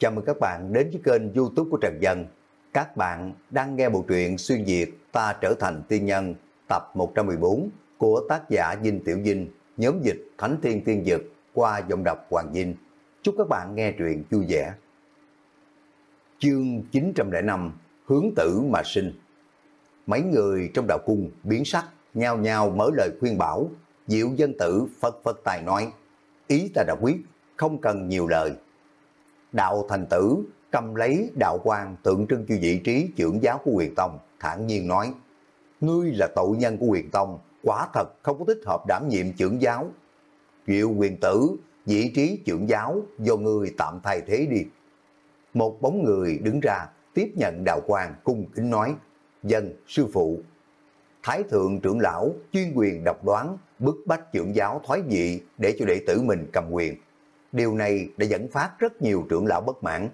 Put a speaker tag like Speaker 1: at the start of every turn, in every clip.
Speaker 1: Chào mừng các bạn đến với kênh youtube của Trần Dân. Các bạn đang nghe bộ truyện xuyên Việt Ta Trở Thành Tiên Nhân tập 114 của tác giả Dinh Tiểu Dinh, nhóm dịch Thánh thiên Tiên Dực qua giọng đọc Hoàng Dinh. Chúc các bạn nghe truyện vui vẻ. Chương 905 Hướng tử mà sinh Mấy người trong đạo cung biến sắc, nhao nhao mở lời khuyên bảo, Diệu dân tử phật phật tài nói, ý ta đã quyết, không cần nhiều lời. Đạo thành tử cầm lấy đạo quan tượng trưng cho vị trí trưởng giáo của quyền tông, thản nhiên nói, ngươi là tội nhân của quyền tông, quả thật không có thích hợp đảm nhiệm trưởng giáo. Diệu quyền tử, vị trí trưởng giáo do ngươi tạm thay thế đi. Một bóng người đứng ra tiếp nhận đạo quan cung kính nói, dân sư phụ. Thái thượng trưởng lão chuyên quyền độc đoán bức bách trưởng giáo thoái vị để cho đệ tử mình cầm quyền. Điều này đã dẫn phát rất nhiều trưởng lão bất mãn.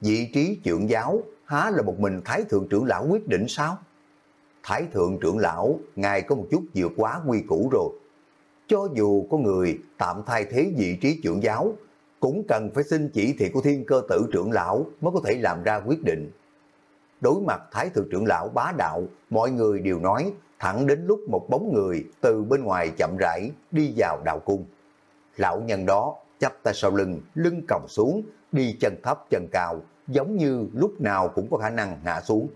Speaker 1: Vị trí trưởng giáo há là một mình Thái thượng trưởng lão quyết định sao? Thái thượng trưởng lão, ngài có một chút vượt quá quy củ rồi. Cho dù có người tạm thay thế vị trí trưởng giáo, cũng cần phải xin chỉ thị của thiên cơ tử trưởng lão mới có thể làm ra quyết định. Đối mặt Thái thượng trưởng lão bá đạo, mọi người đều nói thẳng đến lúc một bóng người từ bên ngoài chậm rãi đi vào đạo cung. Lão nhân đó chắp tay sau lưng, lưng còng xuống, đi chân thấp chân cao, giống như lúc nào cũng có khả năng hạ xuống.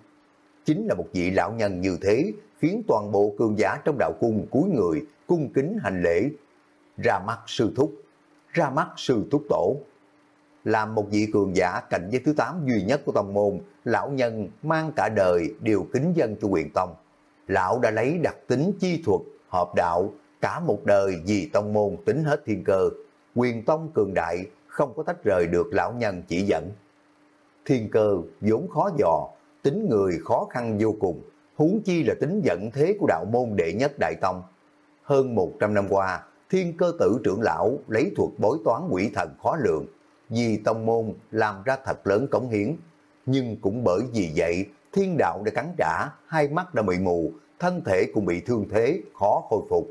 Speaker 1: Chính là một vị lão nhân như thế, khiến toàn bộ cường giả trong đạo cung cúi người, cung kính hành lễ. Ra mắt sư thúc, ra mắt sư thúc tổ. Làm một vị cường giả cạnh với thứ tám duy nhất của tông môn, lão nhân mang cả đời đều kính dân cho quyền tông lão đã lấy đặc tính chi thuật, hợp đạo, cả một đời vì tông môn tính hết thiên cơ, quyền tông cường đại, không có tách rời được lão nhân chỉ dẫn. Thiên cơ vốn khó dò, tính người khó khăn vô cùng, huống chi là tính dẫn thế của đạo môn đệ nhất đại tông. Hơn 100 năm qua, thiên cơ tử trưởng lão lấy thuật bối toán quỷ thần khó lượng, vì tông môn làm ra thật lớn cống hiến, nhưng cũng bởi vì vậy thiên đạo đã cắn trả, hai mắt đã bị mù, thân thể cũng bị thương thế, khó khôi phục.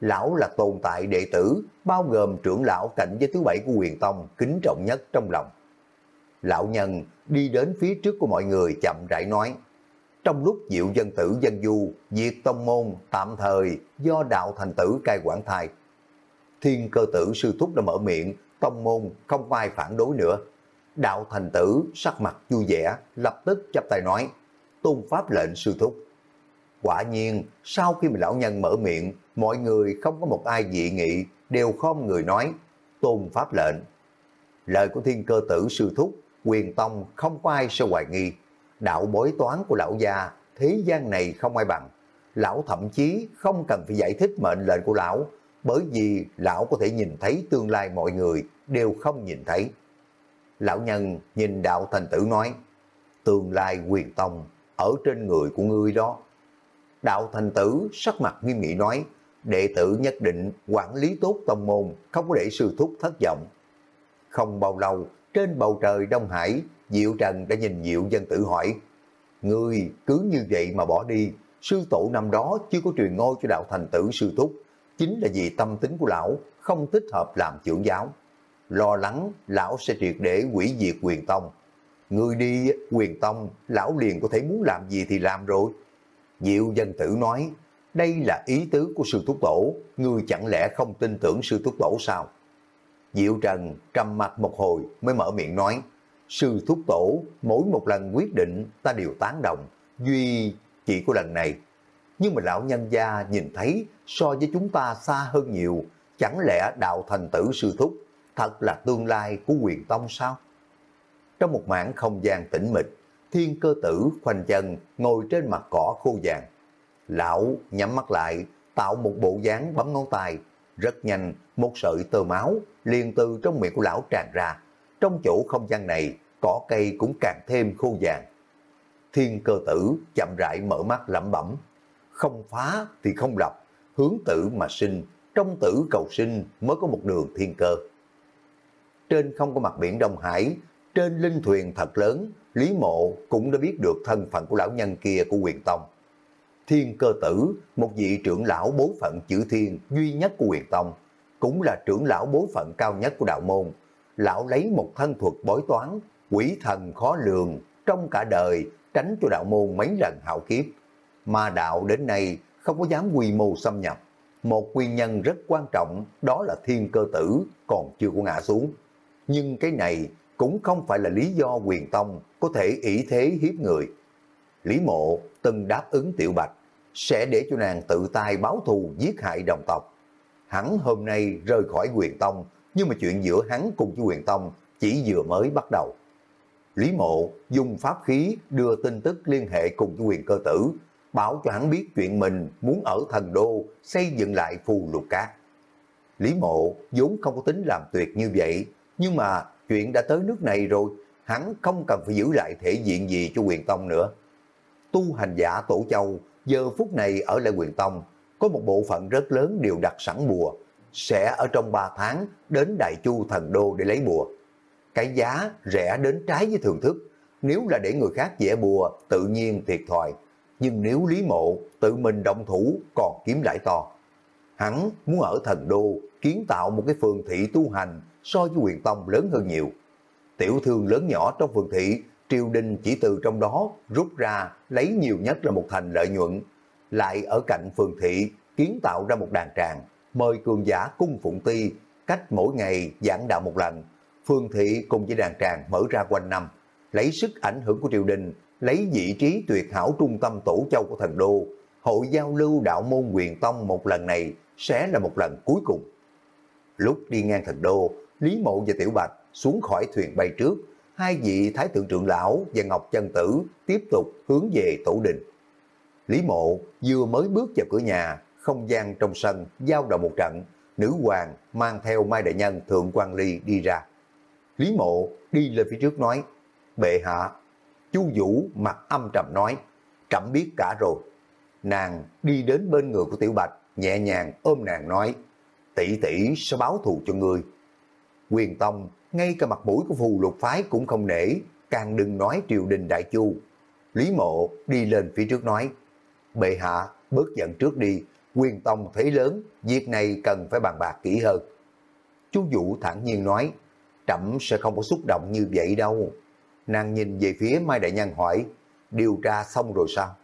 Speaker 1: Lão là tồn tại đệ tử, bao gồm trưởng lão cạnh với thứ bảy của quyền tông, kính trọng nhất trong lòng. Lão nhân đi đến phía trước của mọi người chậm rãi nói, trong lúc diệu dân tử dân du, diệt tông môn tạm thời do đạo thành tử cai quản thai. Thiên cơ tử sư thúc đã mở miệng, tông môn không ai phản đối nữa. Đạo thành tử sắc mặt vui vẻ, lập tức chắp tay nói, tôn pháp lệnh sư thúc. Quả nhiên, sau khi mà lão nhân mở miệng, mọi người không có một ai dị nghị, đều không người nói, tôn pháp lệnh. Lời của thiên cơ tử sư thúc, quyền tông không có ai sẽ hoài nghi. Đạo bối toán của lão gia, thế gian này không ai bằng. Lão thậm chí không cần phải giải thích mệnh lệnh của lão, bởi vì lão có thể nhìn thấy tương lai mọi người đều không nhìn thấy. Lão nhân nhìn đạo thành tử nói, tương lai quyền tông ở trên người của ngươi đó. Đạo thành tử sắc mặt nghiêm nghị nói, đệ tử nhất định quản lý tốt tông môn, không có để sư thúc thất vọng. Không bao lâu, trên bầu trời Đông Hải, Diệu Trần đã nhìn Diệu dân tử hỏi, Ngươi cứ như vậy mà bỏ đi, sư tổ năm đó chưa có truyền ngôi cho đạo thành tử sư thúc, chính là vì tâm tính của lão không thích hợp làm trưởng giáo. Lo lắng lão sẽ triệt để quỷ diệt quyền tông. Ngươi đi quyền tông, lão liền có thể muốn làm gì thì làm rồi. Diệu dân tử nói, đây là ý tứ của sư thúc tổ, ngươi chẳng lẽ không tin tưởng sư thúc tổ sao? Diệu Trần trầm mặt một hồi mới mở miệng nói, sư thúc tổ mỗi một lần quyết định ta đều tán đồng, duy chỉ của lần này. Nhưng mà lão nhân gia nhìn thấy so với chúng ta xa hơn nhiều, chẳng lẽ đạo thành tử sư thúc thật là tương lai của quyền tông sao? Trong một mảng không gian tĩnh mịch, thiên cơ tử khoanh chân ngồi trên mặt cỏ khô vàng. Lão nhắm mắt lại, tạo một bộ dáng bấm ngón tay. Rất nhanh, một sợi tơ máu liền từ trong miệng của lão tràn ra. Trong chỗ không gian này, cỏ cây cũng càng thêm khô vàng. Thiên cơ tử chậm rãi mở mắt lẩm bẩm. Không phá thì không lập, hướng tử mà sinh, trong tử cầu sinh mới có một đường thiên cơ. Trên không có mặt biển Đông Hải, trên linh thuyền thật lớn, Lý Mộ cũng đã biết được thân phận của lão nhân kia của quyền tông. Thiên cơ tử, một vị trưởng lão bối phận chữ thiên duy nhất của quyền tông, cũng là trưởng lão bối phận cao nhất của đạo môn, lão lấy một thân thuật bói toán, quỷ thần khó lường, trong cả đời tránh cho đạo môn mấy lần hạo kiếp. Mà đạo đến nay không có dám quy mô xâm nhập. Một nguyên nhân rất quan trọng đó là thiên cơ tử còn chưa có ngã xuống. Nhưng cái này cũng không phải là lý do quyền tông có thể ý thế hiếp người. Lý mộ từng đáp ứng tiểu bạch sẽ để cho nàng tự tay báo thù giết hại đồng tộc. Hắn hôm nay rời khỏi quyền tông nhưng mà chuyện giữa hắn cùng với quyền tông chỉ vừa mới bắt đầu. Lý mộ dùng pháp khí đưa tin tức liên hệ cùng với quyền cơ tử, bảo cho hắn biết chuyện mình muốn ở thần đô xây dựng lại phù lục cát. Lý mộ vốn không có tính làm tuyệt như vậy, nhưng mà chuyện đã tới nước này rồi, hắn không cần phải giữ lại thể diện gì cho quyền tông nữa. Tu hành giả Tổ Châu giờ phút này ở lại quyền tông, có một bộ phận rất lớn đều đặt sẵn bùa, sẽ ở trong 3 tháng đến Đại Chu Thần Đô để lấy bùa. Cái giá rẻ đến trái với thường thức, nếu là để người khác vẽ bùa tự nhiên thiệt thòi, nhưng nếu Lý Mộ tự mình động thủ còn kiếm lãi to. Hắn muốn ở Thần Đô kiến tạo một cái phường thị tu hành so với quyền tông lớn hơn nhiều. Tiểu thương lớn nhỏ trong phường thị, triều đình chỉ từ trong đó rút ra lấy nhiều nhất là một thành lợi nhuận, lại ở cạnh phường thị kiến tạo ra một đàn tràng, mời cường giả cung phụng ti, cách mỗi ngày giảng đạo một lần. phường thị cùng với đàn tràng mở ra quanh năm, lấy sức ảnh hưởng của triều đình, lấy vị trí tuyệt hảo trung tâm tổ châu của thần đô, hội giao lưu đạo môn quyền tông một lần này sẽ là một lần cuối cùng. Lúc đi ngang thần đô, Lý Mộ và Tiểu Bạch xuống khỏi thuyền bay trước, hai vị Thái Thượng Trưởng Lão và Ngọc Chân Tử tiếp tục hướng về tổ đình. Lý Mộ vừa mới bước vào cửa nhà, không gian trong sân giao động một trận, nữ hoàng mang theo Mai Đại Nhân Thượng quan Ly đi ra. Lý Mộ đi lên phía trước nói, bệ hạ, Chu Vũ mặt âm trầm nói, trẫm biết cả rồi. Nàng đi đến bên người của Tiểu Bạch, nhẹ nhàng ôm nàng nói, tỷ tỷ sẽ báo thù cho ngươi. Quyền Tông, ngay cả mặt mũi của phù lục phái cũng không nể, càng đừng nói triều đình đại chu. Lý Mộ đi lên phía trước nói, bệ hạ, bớt giận trước đi, quyền tông thấy lớn, việc này cần phải bàn bạc kỹ hơn. Chú Vũ thản nhiên nói, trẫm sẽ không có xúc động như vậy đâu. Nàng nhìn về phía Mai Đại Nhân hỏi, điều tra xong rồi sao?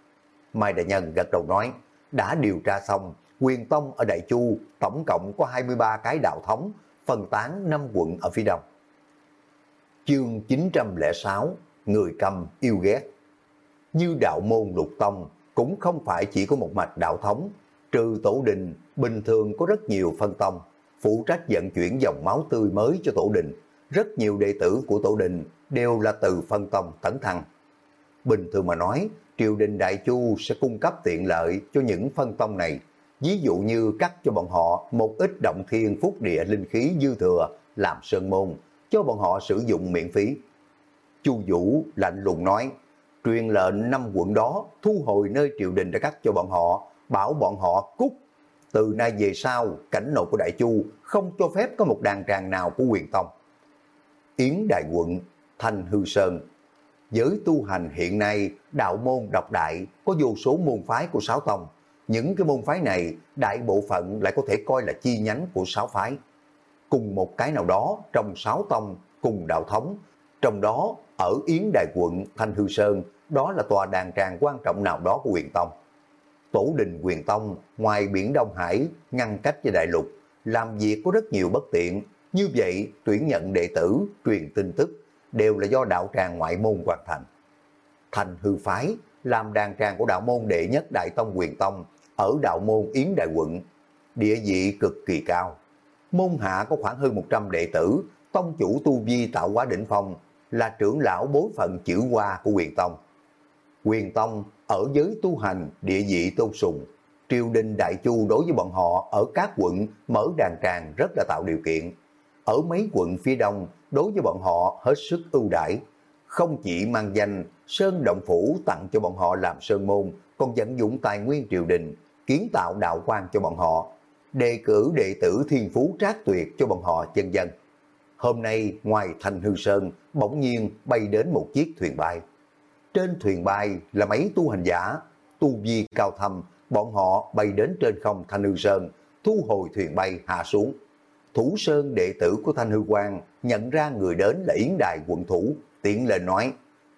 Speaker 1: Mai Đại Nhân gật đầu nói, đã điều tra xong, quyền tông ở Đại Chu tổng cộng có 23 cái đạo thống, phân tán 5 quận ở phía đông. Chương 906, Người cầm yêu ghét Như đạo môn lục tông, cũng không phải chỉ có một mạch đạo thống, trừ tổ đình, bình thường có rất nhiều phân tông, phụ trách vận chuyển dòng máu tươi mới cho tổ đình. Rất nhiều đệ tử của tổ đình đều là từ phân tông tấn thăng. Bình thường mà nói, triều đình Đại Chu sẽ cung cấp tiện lợi cho những phân tông này, ví dụ như cắt cho bọn họ một ít động thiên phúc địa linh khí dư thừa làm sơn môn, cho bọn họ sử dụng miễn phí. Chu Vũ lạnh lùng nói, truyền lệnh năm quận đó thu hồi nơi triều đình đã cắt cho bọn họ, bảo bọn họ cút. Từ nay về sau, cảnh nội của Đại Chu không cho phép có một đàn tràng nào của quyền tông. Yến Đại Quận, Thanh Hư Sơn Giới tu hành hiện nay, đạo môn độc đại có vô số môn phái của sáu tông. Những cái môn phái này, đại bộ phận lại có thể coi là chi nhánh của sáu phái. Cùng một cái nào đó trong sáu tông, cùng đạo thống, trong đó ở Yến Đại Quận, Thanh Hư Sơn, đó là tòa đàn tràng quan trọng nào đó của quyền tông tổ đình quyền tông ngoài biển Đông Hải ngăn cách với đại lục, làm việc có rất nhiều bất tiện. Như vậy, tuyển nhận đệ tử, truyền tin tức đều là do đạo tràng ngoại môn hoàn thành. Thành hư phái làm đàn tràng của đạo môn đệ nhất Đại Tông quyền tông ở đạo môn Yến Đại Quận, địa vị cực kỳ cao. Môn hạ có khoảng hơn 100 đệ tử, tông chủ tu vi tạo hóa đỉnh phong, là trưởng lão bối phận chữ hoa của quyền tông. Quyền tông ở giới tu hành địa vị tôn sùng, triều đình đại chu đối với bọn họ ở các quận mở đàn tràng rất là tạo điều kiện. Ở mấy quận phía đông đối với bọn họ hết sức ưu đãi, không chỉ mang danh Sơn Động Phủ tặng cho bọn họ làm sơn môn, còn dẫn dụng tài nguyên triều đình, kiến tạo đạo quan cho bọn họ, đề cử đệ tử thiên phú trác tuyệt cho bọn họ chân dân. Hôm nay ngoài thành hư sơn, bỗng nhiên bay đến một chiếc thuyền bay. Trên thuyền bay là mấy tu hành giả, tu vi cao thâm, bọn họ bay đến trên không Thanh Hư Sơn, thu hồi thuyền bay hạ xuống. Thủ Sơn đệ tử của Thanh Hư Quang nhận ra người đến là Yến Đài quận thủ, tiện lời nói,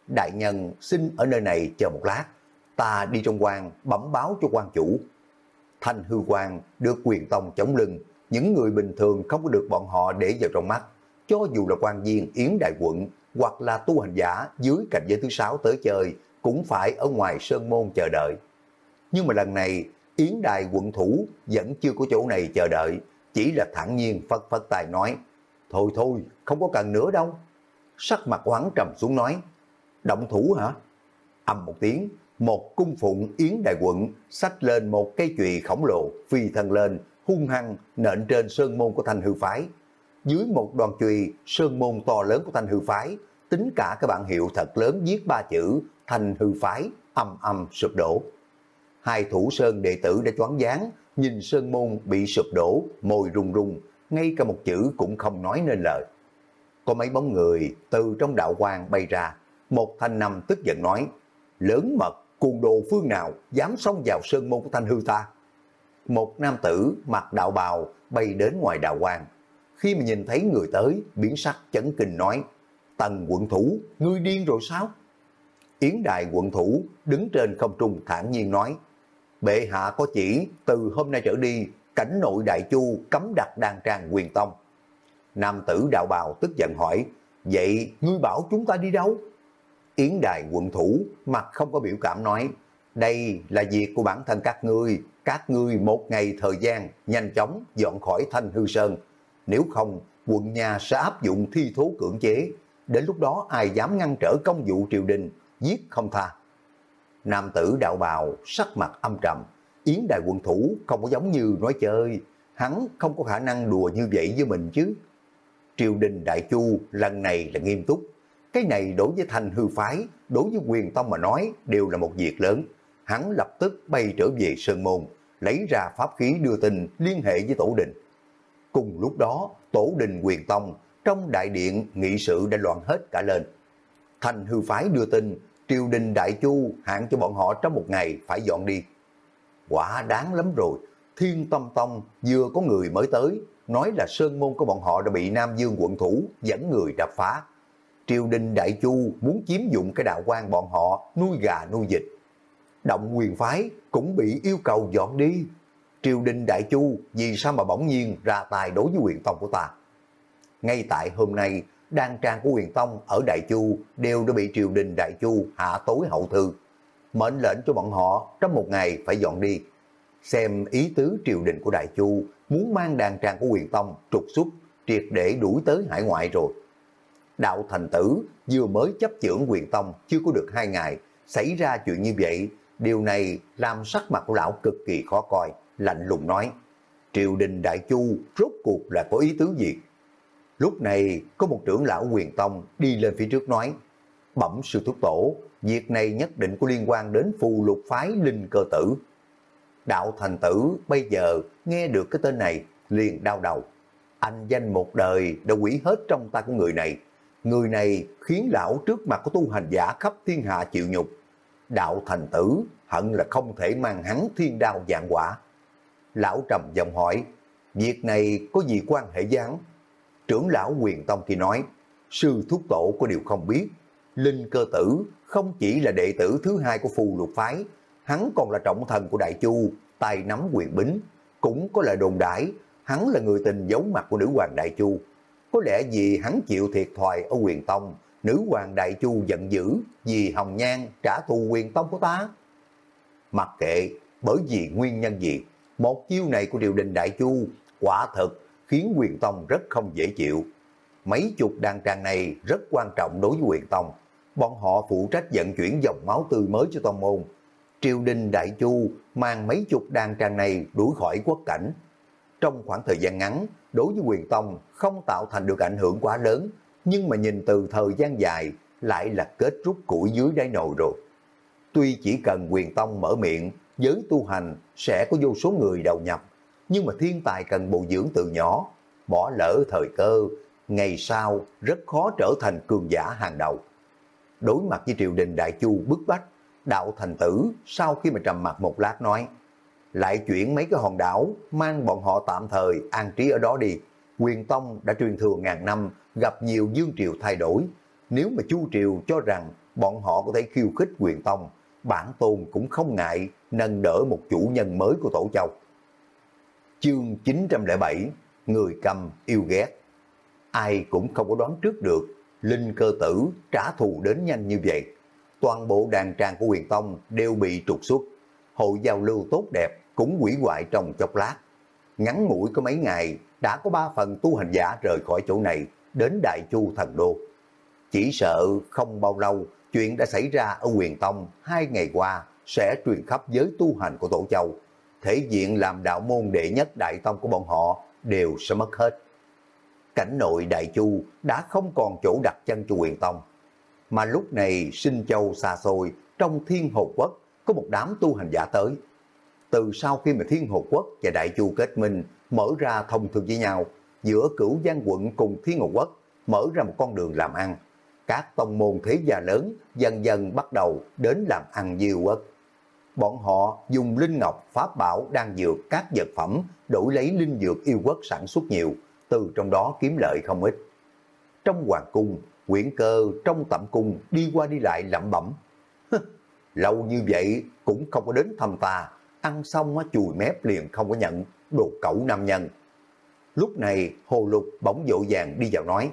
Speaker 1: đại nhân xin ở nơi này chờ một lát, ta đi trong quan bẩm báo cho quan chủ. Thanh Hư Quang được quyền tông chống lưng, những người bình thường không có được bọn họ để vào trong mắt, cho dù là quan viên Yến Đại quận hoặc là tu hành giả dưới cảnh giới thứ sáu tới chơi, cũng phải ở ngoài sơn môn chờ đợi. Nhưng mà lần này, Yến Đài quận thủ vẫn chưa có chỗ này chờ đợi, chỉ là thẳng nhiên phất phất tài nói, thôi thôi, không có cần nữa đâu. Sắc mặt quán trầm xuống nói, động thủ hả? Âm một tiếng, một cung phụng Yến Đại quận xách lên một cây chùy khổng lồ, phi thân lên, hung hăng nện trên sơn môn của thanh hư phái. Dưới một đoàn chùy, sơn môn to lớn của thanh hư phái, tính cả các bạn hiệu thật lớn viết ba chữ thanh hư phái, âm âm sụp đổ. Hai thủ sơn đệ tử đã choáng váng, nhìn sơn môn bị sụp đổ, môi rung rung, ngay cả một chữ cũng không nói nên lời. Có mấy bóng người từ trong đạo quang bay ra, một thanh năm tức giận nói, lớn mật, cuồng đồ phương nào dám xông vào sơn môn của thanh hư ta. Một nam tử mặc đạo bào bay đến ngoài đạo quang. Khi mà nhìn thấy người tới, biến sắc chấn kinh nói, tần quận thủ, ngươi điên rồi sao? Yến Đại quận thủ đứng trên không trung thản nhiên nói, bệ hạ có chỉ từ hôm nay trở đi, cảnh nội đại chu cấm đặt đàn trang quyền tông. Nam tử đạo bào tức giận hỏi, vậy ngươi bảo chúng ta đi đâu? Yến Đài quận thủ mặt không có biểu cảm nói, đây là việc của bản thân các ngươi, các ngươi một ngày thời gian nhanh chóng dọn khỏi thanh hư sơn. Nếu không, quận nhà sẽ áp dụng thi thố cưỡng chế. Đến lúc đó ai dám ngăn trở công vụ triều đình, giết không tha. Nam tử đạo bào sắc mặt âm trầm, Yến Đài quận thủ không có giống như nói chơi, hắn không có khả năng đùa như vậy với mình chứ. Triều đình đại chu lần này là nghiêm túc, cái này đối với thành hư phái, đối với quyền tông mà nói đều là một việc lớn. Hắn lập tức bay trở về Sơn Môn, lấy ra pháp khí đưa tin liên hệ với Tổ Đình. Cùng lúc đó, Tổ Đình quyền tông trong đại điện nghị sự đã loạn hết cả lên. Thành hư phái đưa tin, triều đình đại chu hạn cho bọn họ trong một ngày phải dọn đi. Quả đáng lắm rồi, thiên tâm tông vừa có người mới tới, nói là sơn môn của bọn họ đã bị Nam Dương quận thủ dẫn người đập phá. Triều đình đại chu muốn chiếm dụng cái đạo quan bọn họ nuôi gà nuôi vịt. Động quyền phái cũng bị yêu cầu dọn đi. Triều đình đại chu vì sao mà bỗng nhiên ra tài đối với quyền tông của ta. Ngay tại hôm nay, đan trang của quyền tông ở Đại Chu đều đã bị triều đình Đại Chu hạ tối hậu thư. Mệnh lệnh cho bọn họ trong một ngày phải dọn đi. Xem ý tứ triều đình của Đại Chu muốn mang đàn trang của quyền tông trục xuất triệt để đuổi tới hải ngoại rồi. Đạo thành tử vừa mới chấp trưởng quyền tông chưa có được hai ngày, xảy ra chuyện như vậy, điều này làm sắc mặt của lão cực kỳ khó coi, lạnh lùng nói. Triều đình Đại Chu rốt cuộc là có ý tứ gì? Lúc này có một trưởng lão quyền tông đi lên phía trước nói, bẩm sư thúc tổ, việc này nhất định có liên quan đến phù lục phái linh cơ tử. Đạo thành tử bây giờ nghe được cái tên này liền đau đầu. Anh danh một đời đã quỷ hết trong tay của người này. Người này khiến lão trước mặt của tu hành giả khắp thiên hạ chịu nhục. Đạo thành tử hận là không thể mang hắn thiên đao dạng quả. Lão trầm giọng hỏi, việc này có gì quan hệ với hắn? Trưởng lão quyền tông thì nói, sư thúc tổ có điều không biết, Linh cơ tử không chỉ là đệ tử thứ hai của phù lục phái, hắn còn là trọng thần của Đại Chu, tay nắm quyền bính, cũng có lời đồn đãi hắn là người tình giấu mặt của nữ hoàng Đại Chu. Có lẽ vì hắn chịu thiệt thòi ở quyền tông, nữ hoàng Đại Chu giận dữ vì Hồng Nhan trả thù quyền tông của ta. Mặc kệ, bởi vì nguyên nhân gì, một chiêu này của triều đình Đại Chu quả thực khiến quyền tông rất không dễ chịu. Mấy chục đàn tràng này rất quan trọng đối với quyền tông. Bọn họ phụ trách vận chuyển dòng máu tươi mới cho tông môn. Triều đình Đại Chu mang mấy chục đàn tràng này đuổi khỏi quốc cảnh. Trong khoảng thời gian ngắn, đối với quyền tông không tạo thành được ảnh hưởng quá lớn, nhưng mà nhìn từ thời gian dài lại là kết rút củi dưới đáy nồi rồi. Tuy chỉ cần quyền tông mở miệng, giới tu hành sẽ có vô số người đầu nhập, nhưng mà thiên tài cần bồi dưỡng từ nhỏ, bỏ lỡ thời cơ, ngày sau rất khó trở thành cường giả hàng đầu. Đối mặt với triều đình Đại Chu bức bách, đạo thành tử sau khi mà trầm mặt một lát nói, lại chuyển mấy cái hòn đảo, mang bọn họ tạm thời an trí ở đó đi. quyền tông đã truyền thừa ngàn năm, gặp nhiều dương triều thay đổi. Nếu mà Chu Triều cho rằng bọn họ có thể khiêu khích quyền tông, bản tôn cũng không ngại nâng đỡ một chủ nhân mới của Tổ Châu. Chương 907 Người cầm yêu ghét Ai cũng không có đoán trước được Linh cơ tử trả thù đến nhanh như vậy. Toàn bộ đàn trang của quyền tông đều bị trục xuất. Hội giao lưu tốt đẹp cũng quỷ hoại trong chốc lát. Ngắn ngủi có mấy ngày, đã có ba phần tu hành giả rời khỏi chỗ này đến Đại Chu Thần Đô. Chỉ sợ không bao lâu, chuyện đã xảy ra ở quyền tông hai ngày qua sẽ truyền khắp giới tu hành của Tổ Châu. Thể diện làm đạo môn đệ nhất đại tông của bọn họ đều sẽ mất hết. Cảnh nội Đại Chu đã không còn chỗ đặt chân cho quyền tông. Mà lúc này sinh châu xa xôi trong thiên hồ quốc có một đám tu hành giả tới. Từ sau khi mà thiên hồ quốc và Đại Chu kết minh mở ra thông thương với nhau giữa cửu giang quận cùng thiên hồ quốc mở ra một con đường làm ăn các tông môn thế gia lớn dần dần bắt đầu đến làm ăn diêu quốc. Bọn họ dùng linh ngọc, pháp bảo, đan dược, các vật phẩm đổi lấy linh dược yêu quốc sản xuất nhiều, từ trong đó kiếm lợi không ít. Trong hoàng cung, quyển cơ trong tẩm cung đi qua đi lại lẩm bẩm. Lâu như vậy cũng không có đến thăm ta, ăn xong á chùi mép liền không có nhận, đồ cẩu nam nhân. Lúc này Hồ Lục bỗng dội vàng đi vào nói,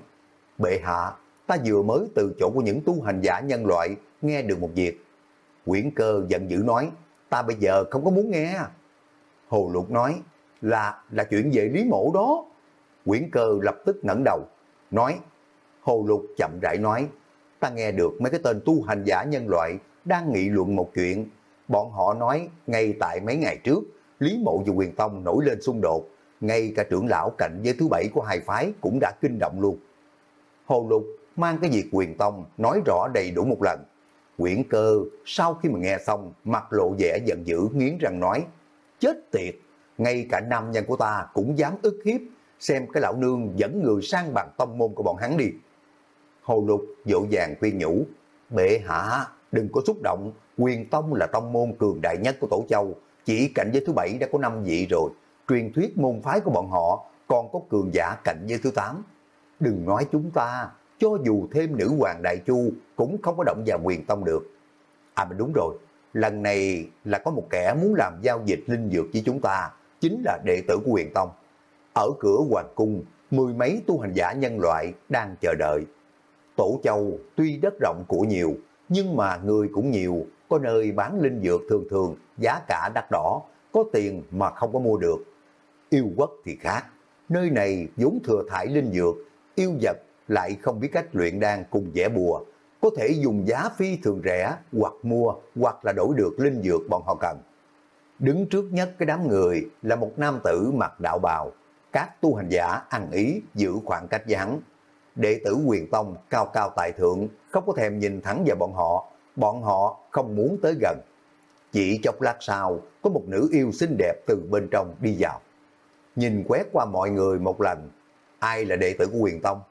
Speaker 1: bệ hạ ta vừa mới từ chỗ của những tu hành giả nhân loại nghe được một việc. Quyển cơ giận dữ nói, ta bây giờ không có muốn nghe. Hồ Lục nói, là là chuyện về Lý Mộ đó. Quyển cơ lập tức ngẩng đầu, nói, Hồ Lục chậm rãi nói, ta nghe được mấy cái tên tu hành giả nhân loại đang nghị luận một chuyện. Bọn họ nói ngay tại mấy ngày trước, Lý Mộ và Quyền Tông nổi lên xung đột, ngay cả trưởng lão cạnh với thứ bảy của hai phái cũng đã kinh động luôn. Hồ Lục mang cái việc quyền tông nói rõ đầy đủ một lần. Quyển cơ sau khi mà nghe xong mặt lộ vẻ giận dữ nghiến răng nói chết tiệt, ngay cả nam nhân của ta cũng dám ức hiếp xem cái lão nương dẫn người sang bằng tông môn của bọn hắn đi. Hồ Lục dỗ dàng khuyên nhủ bệ hạ đừng có xúc động quyền tông là tông môn cường đại nhất của Tổ Châu chỉ cạnh giới thứ bảy đã có năm vị rồi truyền thuyết môn phái của bọn họ còn có cường giả cạnh giới thứ tám đừng nói chúng ta cho dù thêm nữ hoàng đại chu cũng không có động vào quyền tông được. À mà đúng rồi, lần này là có một kẻ muốn làm giao dịch linh dược với chúng ta, chính là đệ tử của quyền tông. Ở cửa hoàng cung, mười mấy tu hành giả nhân loại đang chờ đợi. Tổ châu tuy đất rộng của nhiều, nhưng mà người cũng nhiều, có nơi bán linh dược thường thường, giá cả đắt đỏ, có tiền mà không có mua được. Yêu quốc thì khác, nơi này vốn thừa thải linh dược, yêu vật lại không biết cách luyện đan cùng vẽ bùa, có thể dùng giá phi thường rẻ hoặc mua hoặc là đổi được linh dược bọn họ cần. Đứng trước nhất cái đám người là một nam tử mặc đạo bào, các tu hành giả ăn ý giữ khoảng cách với hắn. Đệ tử quyền tông cao cao tại thượng không có thèm nhìn thẳng vào bọn họ, bọn họ không muốn tới gần. Chỉ chốc lát sau, có một nữ yêu xinh đẹp từ bên trong đi vào. Nhìn quét qua mọi người một lần, ai là đệ tử của quyền tông?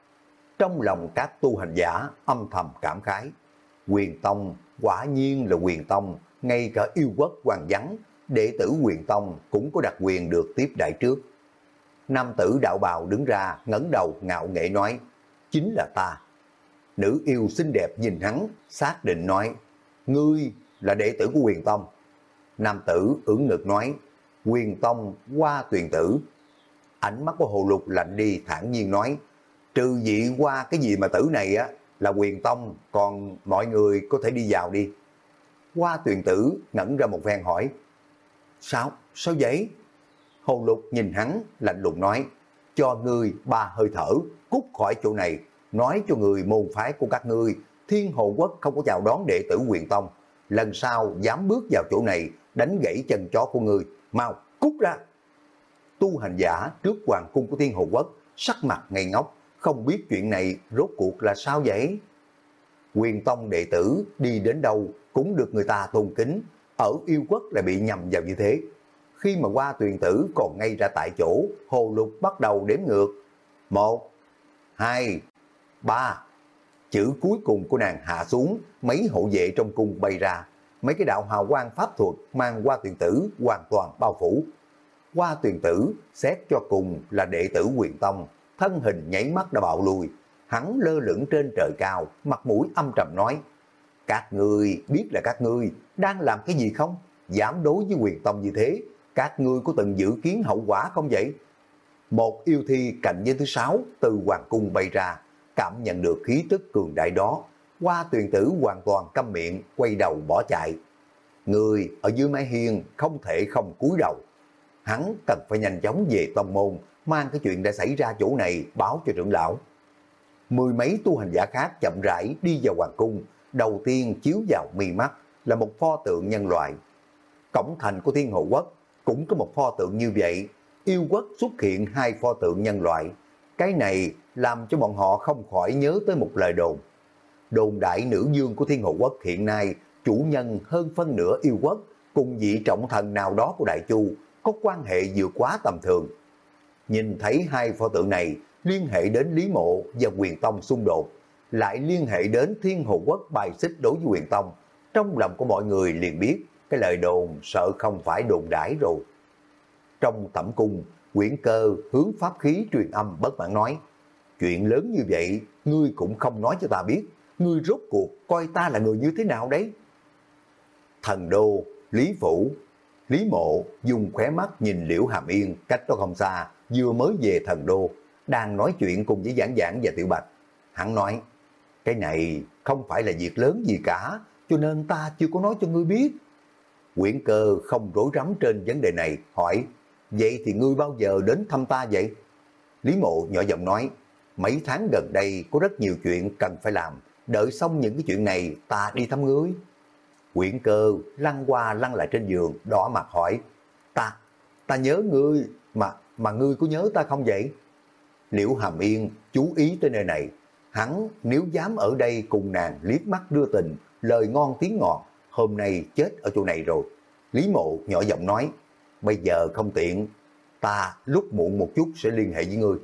Speaker 1: trong lòng các tu hành giả âm thầm cảm khái. Quyền Tông quả nhiên là quyền Tông, ngay cả yêu quốc hoàng vắng, đệ tử quyền Tông cũng có đặc quyền được tiếp đại trước. Nam tử đạo bào đứng ra ngẩng đầu ngạo nghệ nói, chính là ta. Nữ yêu xinh đẹp nhìn hắn, xác định nói, ngươi là đệ tử của quyền Tông. Nam tử ưỡn ngực nói, quyền Tông qua tuyền tử. Ánh mắt của hồ lục lạnh đi thản nhiên nói, trừ dị qua cái gì mà tử này á là quyền tông, còn mọi người có thể đi vào đi. Qua tuyền tử ngẩn ra một phen hỏi, sao, sao vậy? Hồ Lục nhìn hắn lạnh lùng nói, cho ngươi ba hơi thở, cút khỏi chỗ này, nói cho người môn phái của các ngươi, thiên hồ quốc không có chào đón đệ tử quyền tông. Lần sau dám bước vào chỗ này, đánh gãy chân chó của ngươi, mau cút ra. Tu hành giả trước hoàng cung của thiên hồ quốc, sắc mặt ngây ngốc, không biết chuyện này rốt cuộc là sao vậy? Quyền tông đệ tử đi đến đâu cũng được người ta tôn kính, ở yêu quốc lại bị nhầm vào như thế. Khi mà qua tuyền tử còn ngay ra tại chỗ, hồ lục bắt đầu đếm ngược. Một, hai, ba. Chữ cuối cùng của nàng hạ xuống, mấy hộ vệ trong cung bay ra. Mấy cái đạo hào quang pháp thuật mang qua tuyển tử hoàn toàn bao phủ. Qua tuyển tử, xét cho cùng là đệ tử quyền tông, thân hình nhảy mắt đã bạo lùi. Hắn lơ lửng trên trời cao, mặt mũi âm trầm nói, các ngươi biết là các ngươi đang làm cái gì không? Dám đối với quyền tông như thế, các ngươi có từng dự kiến hậu quả không vậy? Một yêu thi cạnh với thứ sáu từ hoàng cung bay ra, cảm nhận được khí tức cường đại đó. Qua tuyền tử hoàn toàn câm miệng, quay đầu bỏ chạy. Người ở dưới mái hiên không thể không cúi đầu. Hắn cần phải nhanh chóng về tông môn, mang cái chuyện đã xảy ra chỗ này báo cho trưởng lão. Mười mấy tu hành giả khác chậm rãi đi vào hoàng cung, đầu tiên chiếu vào mi mắt là một pho tượng nhân loại. Cổng thành của thiên hộ quốc cũng có một pho tượng như vậy, yêu quốc xuất hiện hai pho tượng nhân loại. Cái này làm cho bọn họ không khỏi nhớ tới một lời đồn. Đồn đại nữ dương của thiên hộ quốc hiện nay chủ nhân hơn phân nửa yêu quốc cùng vị trọng thần nào đó của Đại Chu có quan hệ vượt quá tầm thường. Nhìn thấy hai pho tượng này liên hệ đến Lý Mộ và Quyền Tông xung đột, lại liên hệ đến Thiên Hồ Quốc bài xích đối với Quyền Tông. Trong lòng của mọi người liền biết cái lời đồn sợ không phải đồn đãi rồi. Trong thẩm cung, quyển cơ hướng pháp khí truyền âm bất mãn nói, chuyện lớn như vậy, ngươi cũng không nói cho ta biết, ngươi rốt cuộc coi ta là người như thế nào đấy. Thần đô, Lý Phủ, Lý Mộ dùng khóe mắt nhìn Liễu Hàm Yên cách đó không xa, vừa mới về thần đô, đang nói chuyện cùng với Giảng Giảng và Tiểu Bạch. Hắn nói, cái này không phải là việc lớn gì cả, cho nên ta chưa có nói cho ngươi biết. Quyển cơ không rối rắm trên vấn đề này, hỏi, vậy thì ngươi bao giờ đến thăm ta vậy? Lý Mộ nhỏ giọng nói, mấy tháng gần đây có rất nhiều chuyện cần phải làm, đợi xong những cái chuyện này ta đi thăm ngươi. Quyển cơ lăn qua lăn lại trên giường, đỏ mặt hỏi, ta, ta nhớ ngươi, mà mà ngươi có nhớ ta không vậy? Liễu Hàm Yên chú ý tới nơi này, hắn nếu dám ở đây cùng nàng liếc mắt đưa tình, lời ngon tiếng ngọt, hôm nay chết ở chỗ này rồi. Lý Mộ nhỏ giọng nói, bây giờ không tiện, ta lúc muộn một chút sẽ liên hệ với ngươi.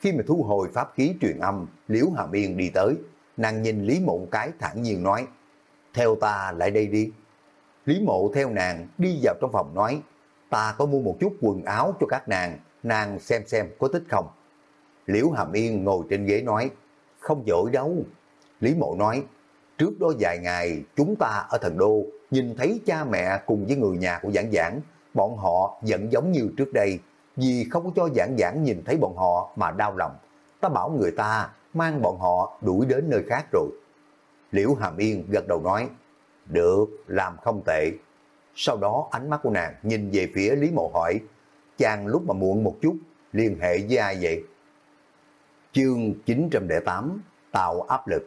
Speaker 1: Khi mà thu hồi pháp khí truyền âm, Liễu Hàm Yên đi tới, nàng nhìn Lý Mộ cái thản nhiên nói, theo ta lại đây đi. Lý Mộ theo nàng đi vào trong phòng nói, ta có mua một chút quần áo cho các nàng, nàng xem xem có thích không. Liễu Hàm Yên ngồi trên ghế nói, không dội đâu. Lý Mộ nói, trước đó vài ngày chúng ta ở thần đô nhìn thấy cha mẹ cùng với người nhà của Giảng Giảng, bọn họ vẫn giống như trước đây, vì không cho Giảng Giảng nhìn thấy bọn họ mà đau lòng. Ta bảo người ta mang bọn họ đuổi đến nơi khác rồi. Liễu Hàm Yên gật đầu nói, được, làm không tệ. Sau đó ánh mắt của nàng nhìn về phía Lý Mộ hỏi, chàng lúc mà muộn một chút, liên hệ với ai vậy? Chương 908 Tạo áp lực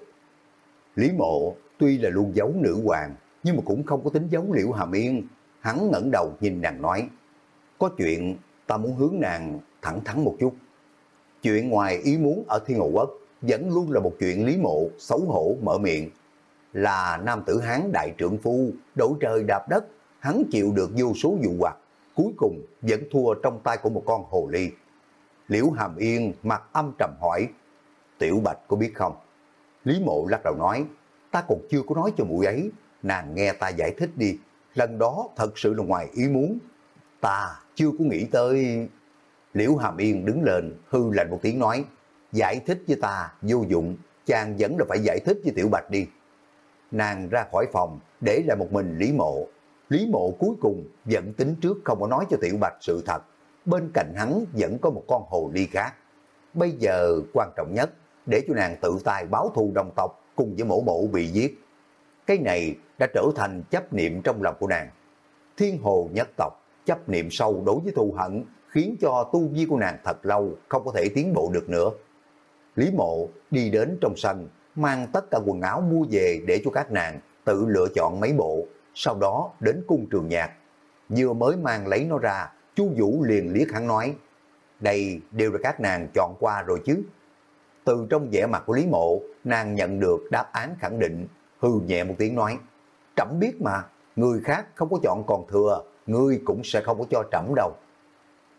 Speaker 1: Lý Mộ tuy là luôn giấu nữ hoàng, nhưng mà cũng không có tính giấu Liễu Hàm Yên. Hắn ngẩng đầu nhìn nàng nói, có chuyện ta muốn hướng nàng thẳng thắn một chút. Chuyện ngoài ý muốn ở Thiên hồ Quốc vẫn luôn là một chuyện Lý Mộ xấu hổ mở miệng. Là nam tử Hán đại trưởng phu, đổ trời đạp đất, hắn chịu được vô số dụ hoặc, cuối cùng vẫn thua trong tay của một con hồ ly. Liễu Hàm Yên mặt âm trầm hỏi, Tiểu Bạch có biết không? Lý Mộ lắc đầu nói, ta còn chưa có nói cho mụ ấy, nàng nghe ta giải thích đi, lần đó thật sự là ngoài ý muốn. Ta chưa có nghĩ tới... Liễu Hàm Yên đứng lên, hư lạnh một tiếng nói, giải thích với ta vô dụng, chàng vẫn là phải giải thích với Tiểu Bạch đi. Nàng ra khỏi phòng, để lại một mình Lý Mộ. Lý Mộ cuối cùng vẫn tính trước không có nói cho Tiểu Bạch sự thật. Bên cạnh hắn vẫn có một con hồ ly khác. Bây giờ quan trọng nhất, để cho nàng tự tay báo thù đồng tộc cùng với mổ mộ bị giết. Cái này đã trở thành chấp niệm trong lòng của nàng. Thiên hồ nhất tộc, chấp niệm sâu đối với thù hận, khiến cho tu vi của nàng thật lâu không có thể tiến bộ được nữa. Lý mộ đi đến trong sân, mang tất cả quần áo mua về để cho các nàng tự lựa chọn mấy bộ, sau đó đến cung trường nhạc. Vừa mới mang lấy nó ra, chú Vũ liền liếc hắn nói, đây đều là các nàng chọn qua rồi chứ. Từ trong vẻ mặt của Lý Mộ, nàng nhận được đáp án khẳng định, hư nhẹ một tiếng nói, trẫm biết mà, người khác không có chọn còn thừa, ngươi cũng sẽ không có cho trẫm đâu.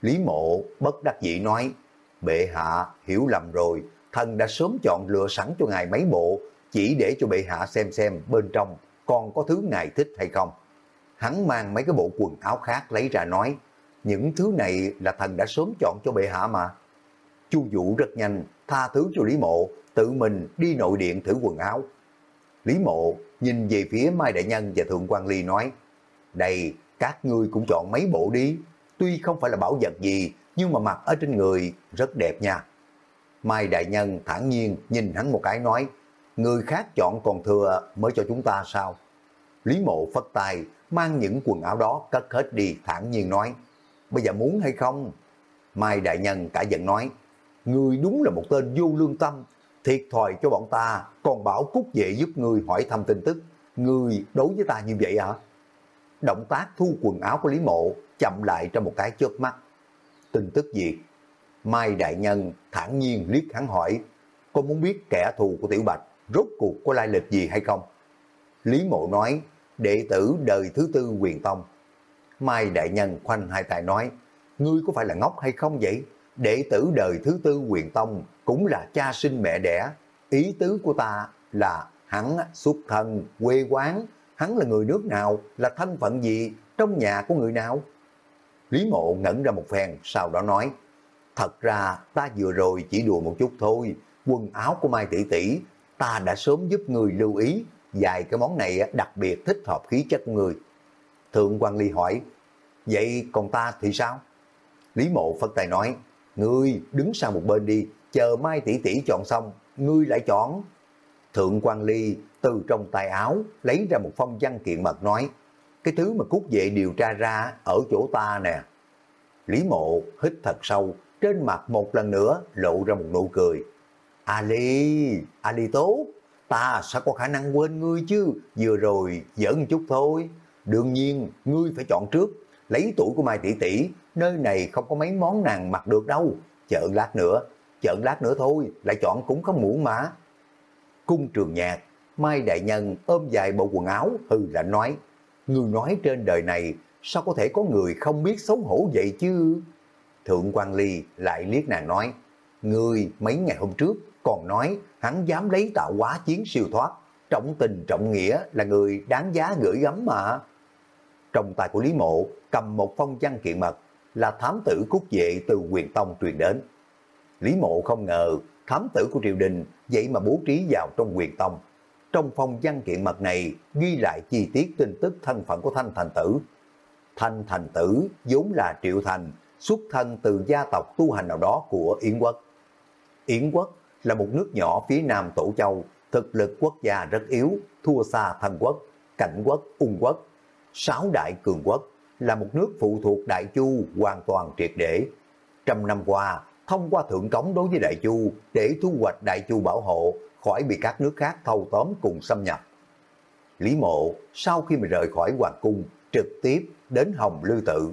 Speaker 1: Lý Mộ bất đắc dĩ nói, bệ hạ hiểu lầm rồi, thần đã sớm chọn lựa sẵn cho ngài mấy bộ, chỉ để cho bệ hạ xem xem bên trong còn có thứ ngài thích hay không. Hắn mang mấy cái bộ quần áo khác lấy ra nói, những thứ này là thần đã sớm chọn cho bệ hạ mà. Chu Vũ rất nhanh, tha thứ cho Lý Mộ, tự mình đi nội điện thử quần áo. Lý Mộ nhìn về phía Mai Đại Nhân và Thượng quan Ly nói, đây, các ngươi cũng chọn mấy bộ đi, tuy không phải là bảo vật gì, nhưng mà mặc ở trên người rất đẹp nha. Mai Đại Nhân thản nhiên nhìn hắn một cái nói, người khác chọn còn thừa mới cho chúng ta sao? Lý Mộ phất tay, mang những quần áo đó cất hết đi thản nhiên nói, bây giờ muốn hay không? Mai Đại Nhân cả giận nói, người đúng là một tên vô lương tâm, thiệt thòi cho bọn ta, còn bảo cúc vệ giúp người hỏi thăm tin tức, người đối với ta như vậy hả? Động tác thu quần áo của Lý Mộ chậm lại trong một cái chớp mắt. Tin tức gì? Mai Đại Nhân thản nhiên liếc hắn hỏi, có muốn biết kẻ thù của Tiểu Bạch rốt cuộc có lai lịch gì hay không? Lý Mộ nói, đệ tử đời thứ tư quyền tông. Mai Đại Nhân khoanh hai tay nói, ngươi có phải là ngốc hay không vậy? Đệ tử đời thứ tư quyền tông cũng là cha sinh mẹ đẻ. Ý tứ của ta là hắn xuất thân, quê quán, hắn là người nước nào, là thân phận gì, trong nhà của người nào? Lý Mộ ngẩn ra một phen, sau đó nói, thật ra ta vừa rồi chỉ đùa một chút thôi, quần áo của Mai Tỷ Tỷ, ta đã sớm giúp người lưu ý, vài cái món này đặc biệt thích hợp khí chất của người. Thượng quan Ly hỏi, vậy còn ta thì sao? Lý Mộ phật tài nói, ngươi đứng sang một bên đi, chờ Mai Tỷ Tỷ chọn xong, ngươi lại chọn. Thượng quan Ly từ trong tay áo lấy ra một phong văn kiện mật nói, cái thứ mà cút vệ điều tra ra ở chỗ ta nè. Lý mộ hít thật sâu, trên mặt một lần nữa lộ ra một nụ cười. Ali, Ali tốt, ta sẽ có khả năng quên ngươi chứ, vừa rồi giỡn chút thôi. Đương nhiên, ngươi phải chọn trước, lấy tuổi của Mai Tỷ Tỷ, nơi này không có mấy món nàng mặc được đâu. Chợn lát nữa, chợn lát nữa thôi, lại chọn cũng không muộn mà. Cung trường nhạc, Mai Đại Nhân ôm dài bộ quần áo, hư lạnh nói, Người nói trên đời này, sao có thể có người không biết xấu hổ vậy chứ? Thượng quan Ly lại liếc nàng nói, Người mấy ngày hôm trước còn nói hắn dám lấy tạo quá chiến siêu thoát, trọng tình trọng nghĩa là người đáng giá gửi gắm mà. Trong tay của Lý Mộ cầm một phong văn kiện mật là thám tử cút vệ từ quyền tông truyền đến. Lý Mộ không ngờ thám tử của triều đình vậy mà bố trí vào trong quyền tông. Trong phong văn kiện mật này ghi lại chi tiết tin tức thân phận của Thanh Thành Tử. Thanh Thành Tử vốn là Triệu Thành, xuất thân từ gia tộc tu hành nào đó của Yến Quốc. Yến Quốc là một nước nhỏ phía nam Tổ Châu, thực lực quốc gia rất yếu, thua xa thân quốc, cảnh quốc, ung quốc. Sáu đại cường quốc là một nước phụ thuộc Đại Chu hoàn toàn triệt để. Trăm năm qua, thông qua thượng cống đối với Đại Chu để thu hoạch Đại Chu bảo hộ khỏi bị các nước khác thâu tóm cùng xâm nhập. Lý Mộ sau khi mà rời khỏi Hoàng Cung trực tiếp đến Hồng Lư Tự.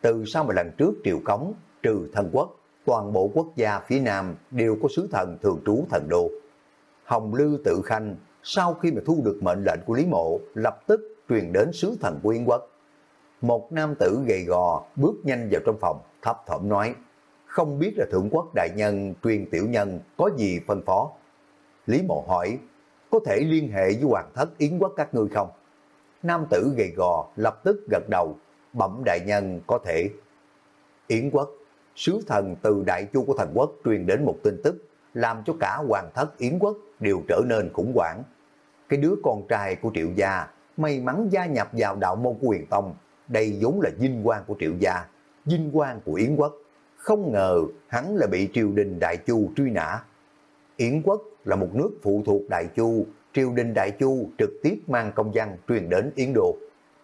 Speaker 1: Từ sau mà lần trước triều cống, trừ thần quốc, toàn bộ quốc gia phía Nam đều có sứ thần thường trú thần đô. Hồng Lư Tự Khanh sau khi mà thu được mệnh lệnh của Lý Mộ lập tức truyền đến sứ thần của Yến quốc. Một nam tử gầy gò bước nhanh vào trong phòng thấp thỏm nói không biết là thượng quốc đại nhân truyền tiểu nhân có gì phân phó. Lý Mộ hỏi, có thể liên hệ với hoàng thất Yến quốc các ngươi không? Nam tử gầy gò lập tức gật đầu, bẩm đại nhân có thể. Yến quốc, sứ thần từ đại chu của thần quốc truyền đến một tin tức, làm cho cả hoàng thất Yến quốc đều trở nên khủng hoảng. Cái đứa con trai của triệu gia may mắn gia nhập vào đạo môn của huyền tông, đây vốn là vinh quang của triệu gia, vinh quang của Yến quốc. Không ngờ hắn là bị triều đình Đại Chu truy nã. Yến quốc là một nước phụ thuộc Đại Chu, triều đình Đại Chu trực tiếp mang công văn truyền đến Yến Đô.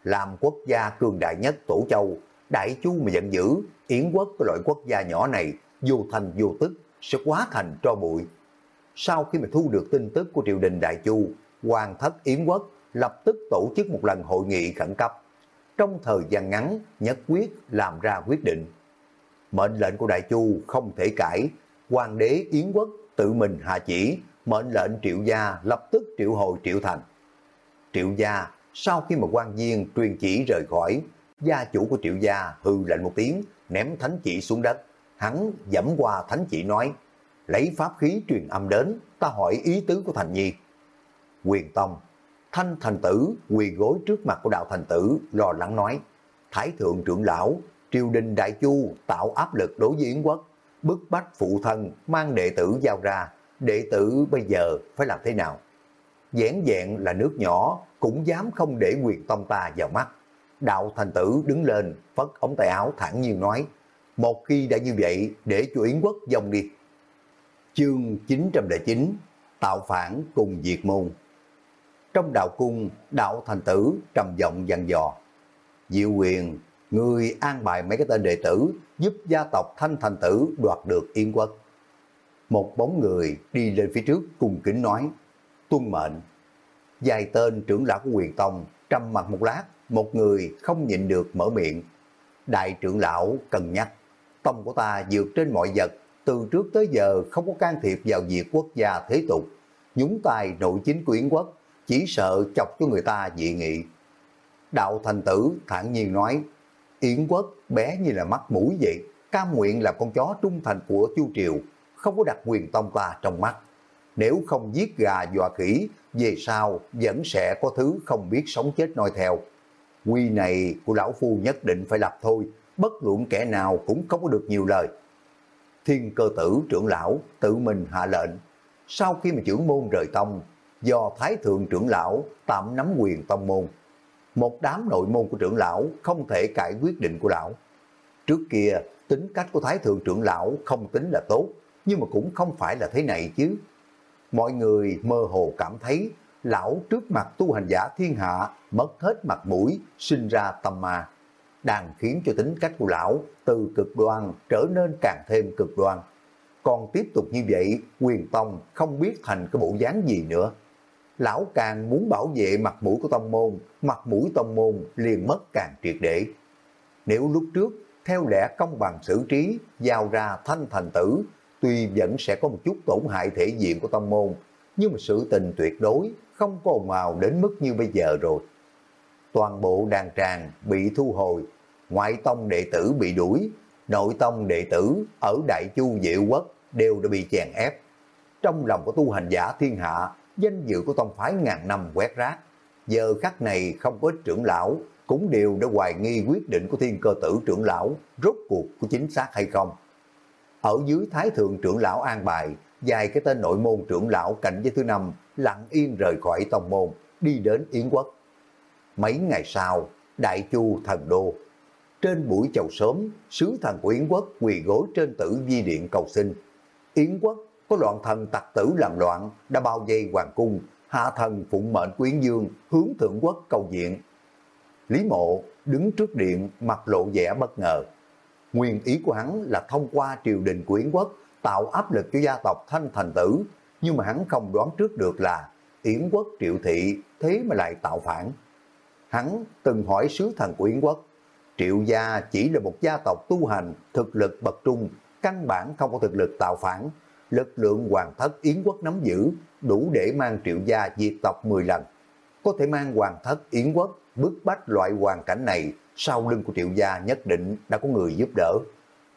Speaker 1: Làm quốc gia cường đại nhất Tổ Châu, Đại Chu mà giận dữ, Yến quốc cái loại quốc gia nhỏ này vô thành vô tức sẽ quá thành tro bụi. Sau khi mà thu được tin tức của triều đình Đại Chu, Hoàng thất Yến quốc lập tức tổ chức một lần hội nghị khẩn cấp. Trong thời gian ngắn, nhất quyết làm ra quyết định. Mệnh lệnh của Đại Chu không thể cãi, Hoàng đế Yến quốc tự mình hạ chỉ, mệnh lệnh triệu gia lập tức triệu hồi triệu thành. Triệu gia sau khi mà quan viên truyền chỉ rời khỏi, gia chủ của triệu gia hư lệnh một tiếng, ném thánh chỉ xuống đất. Hắn dẫm qua thánh chỉ nói, lấy pháp khí truyền âm đến, ta hỏi ý tứ của thành nhi. Quyền Tông, thanh thành tử quỳ gối trước mặt của đạo thành tử, lo lắng nói, Thái thượng trưởng lão, triều đình đại chu tạo áp lực đối với Yến quốc, bức bách phụ thân mang đệ tử giao ra, đệ tử bây giờ phải làm thế nào? Dẻn dẹn là nước nhỏ, cũng dám không để quyền tông ta vào mắt. Đạo thành tử đứng lên, phất ống tay áo thẳng nhiên nói, một khi đã như vậy, để cho Yến quốc dòng đi. Chương 909 Tạo phản cùng diệt môn Trong đạo cung, đạo thành tử trầm giọng dặn dò. Diệu quyền, người an bài mấy cái tên đệ tử giúp gia tộc Thanh Thành Tử đoạt được Yên Quốc. Một bóng người đi lên phía trước cùng kính nói, tuân mệnh. Dài tên trưởng lão của quyền tông trầm mặt một lát, một người không nhịn được mở miệng. Đại trưởng lão cần nhắc, tông của ta dược trên mọi vật, từ trước tới giờ không có can thiệp vào việc quốc gia thế tục. Nhúng tay nội chính của Yến quốc, chỉ sợ chọc cho người ta dị nghị. Đạo thành tử thản nhiên nói, Yến quốc bé như là mắt mũi vậy, cam nguyện là con chó trung thành của Chu Triều, không có đặt quyền tông ta trong mắt. Nếu không giết gà dọa khỉ, về sau vẫn sẽ có thứ không biết sống chết noi theo. Quy này của lão phu nhất định phải lập thôi, bất luận kẻ nào cũng không có được nhiều lời. Thiên cơ tử trưởng lão tự mình hạ lệnh. Sau khi mà trưởng môn rời tông, do Thái Thượng trưởng lão tạm nắm quyền tông môn, một đám nội môn của trưởng lão không thể cải quyết định của lão. Trước kia, tính cách của Thái Thượng trưởng lão không tính là tốt, nhưng mà cũng không phải là thế này chứ. Mọi người mơ hồ cảm thấy lão trước mặt tu hành giả thiên hạ mất hết mặt mũi, sinh ra tâm ma. Đang khiến cho tính cách của lão từ cực đoan trở nên càng thêm cực đoan. Còn tiếp tục như vậy, quyền tông không biết thành cái bộ dáng gì nữa lão càng muốn bảo vệ mặt mũi của tông môn, mặt mũi tông môn liền mất càng triệt để. Nếu lúc trước, theo lẽ công bằng xử trí, giao ra thanh thành tử, tuy vẫn sẽ có một chút tổn hại thể diện của tông môn, nhưng mà sự tình tuyệt đối không có màu đến mức như bây giờ rồi. Toàn bộ đàn tràng bị thu hồi, ngoại tông đệ tử bị đuổi, nội tông đệ tử ở Đại Chu Diệu Quốc đều đã bị chèn ép. Trong lòng của tu hành giả thiên hạ danh dự của tông phái ngàn năm quét rác. Giờ khắc này không có trưởng lão, cũng đều đã hoài nghi quyết định của thiên cơ tử trưởng lão, rốt cuộc có chính xác hay không. Ở dưới thái thượng trưởng lão an bài, dài cái tên nội môn trưởng lão cạnh với thứ năm lặng yên rời khỏi tông môn, đi đến Yến Quốc. Mấy ngày sau, Đại Chu thần đô. Trên buổi chầu sớm, sứ thần của Yến Quốc quỳ gối trên tử di điện cầu sinh. Yến Quốc có loạn thần tặc tử làm loạn, đã bao vây hoàng cung, hạ thần phụng mệnh quyến dương, hướng thượng quốc cầu diện. Lý mộ đứng trước điện, mặt lộ vẻ bất ngờ. Nguyên ý của hắn là thông qua triều đình quyến quốc, tạo áp lực cho gia tộc thanh thành tử, nhưng mà hắn không đoán trước được là Yến quốc triệu thị thế mà lại tạo phản. Hắn từng hỏi sứ thần của Yến quốc, triệu gia chỉ là một gia tộc tu hành, thực lực bậc trung, căn bản không có thực lực tạo phản, lực lượng hoàng thất Yến quốc nắm giữ đủ để mang triệu gia diệt tộc 10 lần. Có thể mang hoàng thất Yến quốc bức bách loại hoàn cảnh này, sau lưng của triệu gia nhất định đã có người giúp đỡ.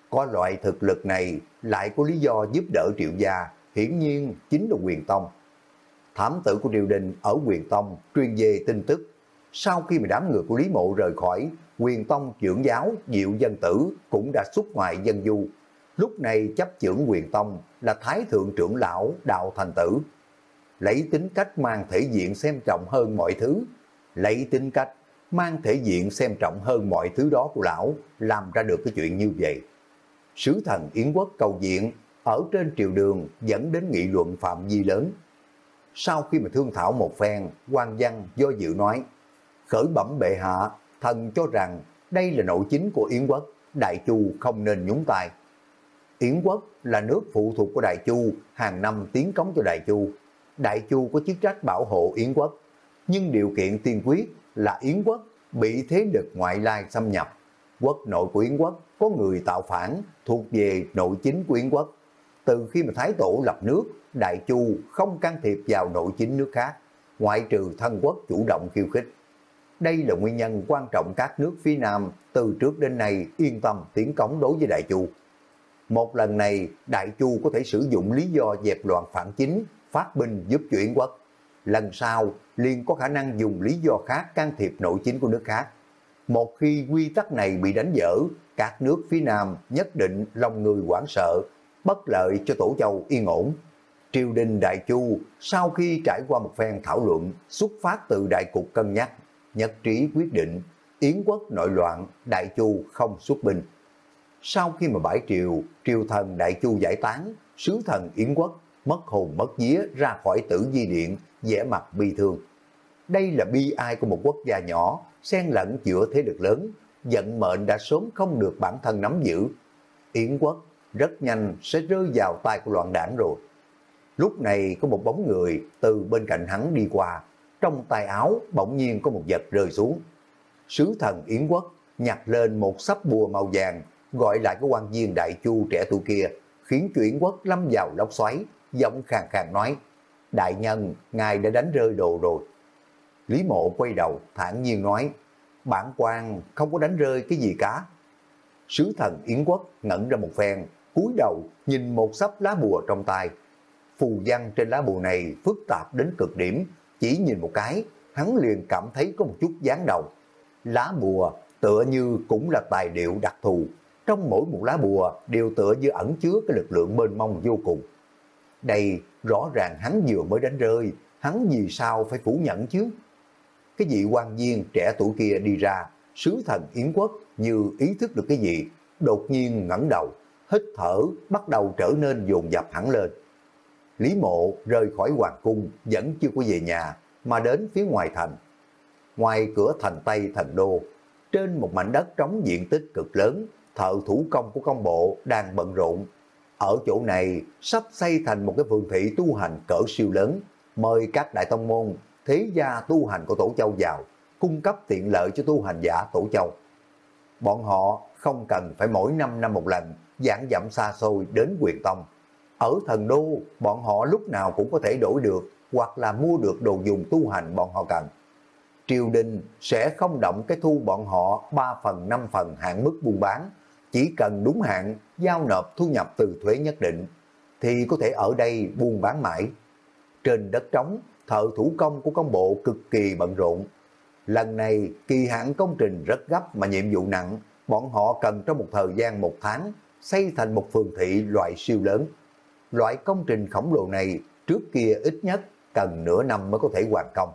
Speaker 1: Có loại thực lực này lại có lý do giúp đỡ triệu gia, hiển nhiên chính là quyền tông. Thám tử của triều đình ở quyền tông truyền về tin tức. Sau khi mà đám người của Lý Mộ rời khỏi, quyền tông trưởng giáo Diệu Dân Tử cũng đã xuất ngoại dân du. Lúc này chấp trưởng quyền tông là Thái Thượng trưởng lão Đạo Thành Tử. Lấy tính cách mang thể diện xem trọng hơn mọi thứ. Lấy tính cách mang thể diện xem trọng hơn mọi thứ đó của lão làm ra được cái chuyện như vậy. Sứ thần Yến Quốc cầu diện ở trên triều đường dẫn đến nghị luận phạm vi lớn. Sau khi mà thương thảo một phen, quan văn do dự nói, khởi bẩm bệ hạ, thần cho rằng đây là nội chính của Yến Quốc, Đại Chu không nên nhúng tay. Yến quốc là nước phụ thuộc của Đại Chu, hàng năm tiến cống cho Đại Chu. Đại Chu có chức trách bảo hộ Yến quốc, nhưng điều kiện tiên quyết là Yến quốc bị thế lực ngoại lai xâm nhập. Quốc nội của Yến quốc có người tạo phản thuộc về nội chính của Yến quốc. Từ khi mà Thái Tổ lập nước, Đại Chu không can thiệp vào nội chính nước khác, ngoại trừ thân quốc chủ động khiêu khích. Đây là nguyên nhân quan trọng các nước phía Nam từ trước đến nay yên tâm tiến cống đối với Đại Chu. Một lần này, Đại Chu có thể sử dụng lý do dẹp loạn phản chính, phát binh giúp chuyển quốc. Lần sau, liền có khả năng dùng lý do khác can thiệp nội chính của nước khác. Một khi quy tắc này bị đánh dở, các nước phía Nam nhất định lòng người quảng sợ, bất lợi cho Tổ Châu yên ổn. Triều đình Đại Chu sau khi trải qua một phen thảo luận xuất phát từ đại cục cân nhắc, nhất trí quyết định Yến quốc nội loạn, Đại Chu không xuất binh. Sau khi mà bãi triều, triều thần Đại Chu giải tán, sứ thần Yến quốc mất hồn mất vía ra khỏi tử di điện, vẻ mặt bi thương. Đây là bi ai của một quốc gia nhỏ, xen lẫn giữa thế lực lớn, vận mệnh đã sớm không được bản thân nắm giữ. Yến quốc rất nhanh sẽ rơi vào tay của loạn đảng rồi. Lúc này có một bóng người từ bên cạnh hắn đi qua, trong tay áo bỗng nhiên có một vật rơi xuống. Sứ thần Yến quốc nhặt lên một sắp bùa màu vàng, gọi lại cái quan viên đại chu trẻ tuổi kia, khiến chuyển quốc lâm vào lốc xoáy, giọng khàn khàn nói, đại nhân, ngài đã đánh rơi đồ rồi. Lý mộ quay đầu, thản nhiên nói, bản quan không có đánh rơi cái gì cả. Sứ thần Yến quốc ngẩn ra một phen, cúi đầu nhìn một sắp lá bùa trong tay. Phù văn trên lá bùa này phức tạp đến cực điểm, chỉ nhìn một cái, hắn liền cảm thấy có một chút dáng đầu. Lá bùa tựa như cũng là tài liệu đặc thù, trong mỗi một lá bùa đều tựa như ẩn chứa cái lực lượng mênh mông vô cùng. Đây rõ ràng hắn vừa mới đánh rơi, hắn vì sao phải phủ nhận chứ? Cái vị quan viên trẻ tuổi kia đi ra, sứ thần Yến quốc như ý thức được cái gì, đột nhiên ngẩng đầu, hít thở bắt đầu trở nên dồn dập hẳn lên. Lý mộ rời khỏi hoàng cung vẫn chưa có về nhà mà đến phía ngoài thành. Ngoài cửa thành Tây thành đô, trên một mảnh đất trống diện tích cực lớn, thợ thủ công của công bộ đang bận rộn. Ở chỗ này sắp xây thành một cái vườn thị tu hành cỡ siêu lớn, mời các đại tông môn, thế gia tu hành của Tổ Châu vào, cung cấp tiện lợi cho tu hành giả Tổ Châu. Bọn họ không cần phải mỗi năm năm một lần giảng dặm xa xôi đến quyền tông. Ở thần đô, bọn họ lúc nào cũng có thể đổi được hoặc là mua được đồ dùng tu hành bọn họ cần. Triều đình sẽ không động cái thu bọn họ 3 phần 5 phần hạn mức buôn bán, chỉ cần đúng hạn giao nộp thu nhập từ thuế nhất định, thì có thể ở đây buôn bán mãi. Trên đất trống, thợ thủ công của công bộ cực kỳ bận rộn. Lần này kỳ hạn công trình rất gấp mà nhiệm vụ nặng, bọn họ cần trong một thời gian một tháng xây thành một phường thị loại siêu lớn. Loại công trình khổng lồ này trước kia ít nhất cần nửa năm mới có thể hoàn công.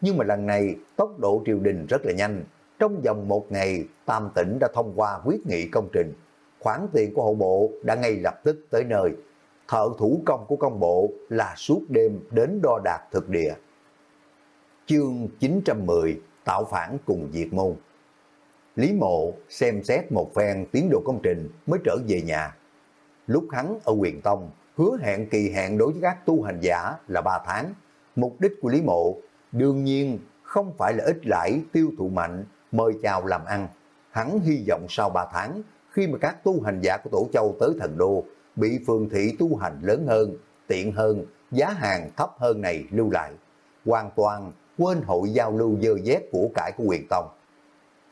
Speaker 1: Nhưng mà lần này tốc độ triều đình rất là nhanh. Trong vòng một ngày, Tam tỉnh đã thông qua quyết nghị công trình. Khoản tiền của hộ bộ đã ngay lập tức tới nơi. Thợ thủ công của công bộ là suốt đêm đến đo đạc thực địa. Chương 910 Tạo phản cùng diệt môn Lý Mộ xem xét một phen tiến độ công trình mới trở về nhà. Lúc hắn ở quyền tông, hứa hẹn kỳ hạn đối với các tu hành giả là 3 tháng. Mục đích của Lý Mộ đương nhiên không phải là ít lãi tiêu thụ mạnh, mời chào làm ăn. Hắn hy vọng sau 3 tháng, khi mà các tu hành giả của Tổ Châu tới thần đô, bị phường thị tu hành lớn hơn, tiện hơn, giá hàng thấp hơn này lưu lại. Hoàn toàn quên hội giao lưu dơ dét của cải của quyền tông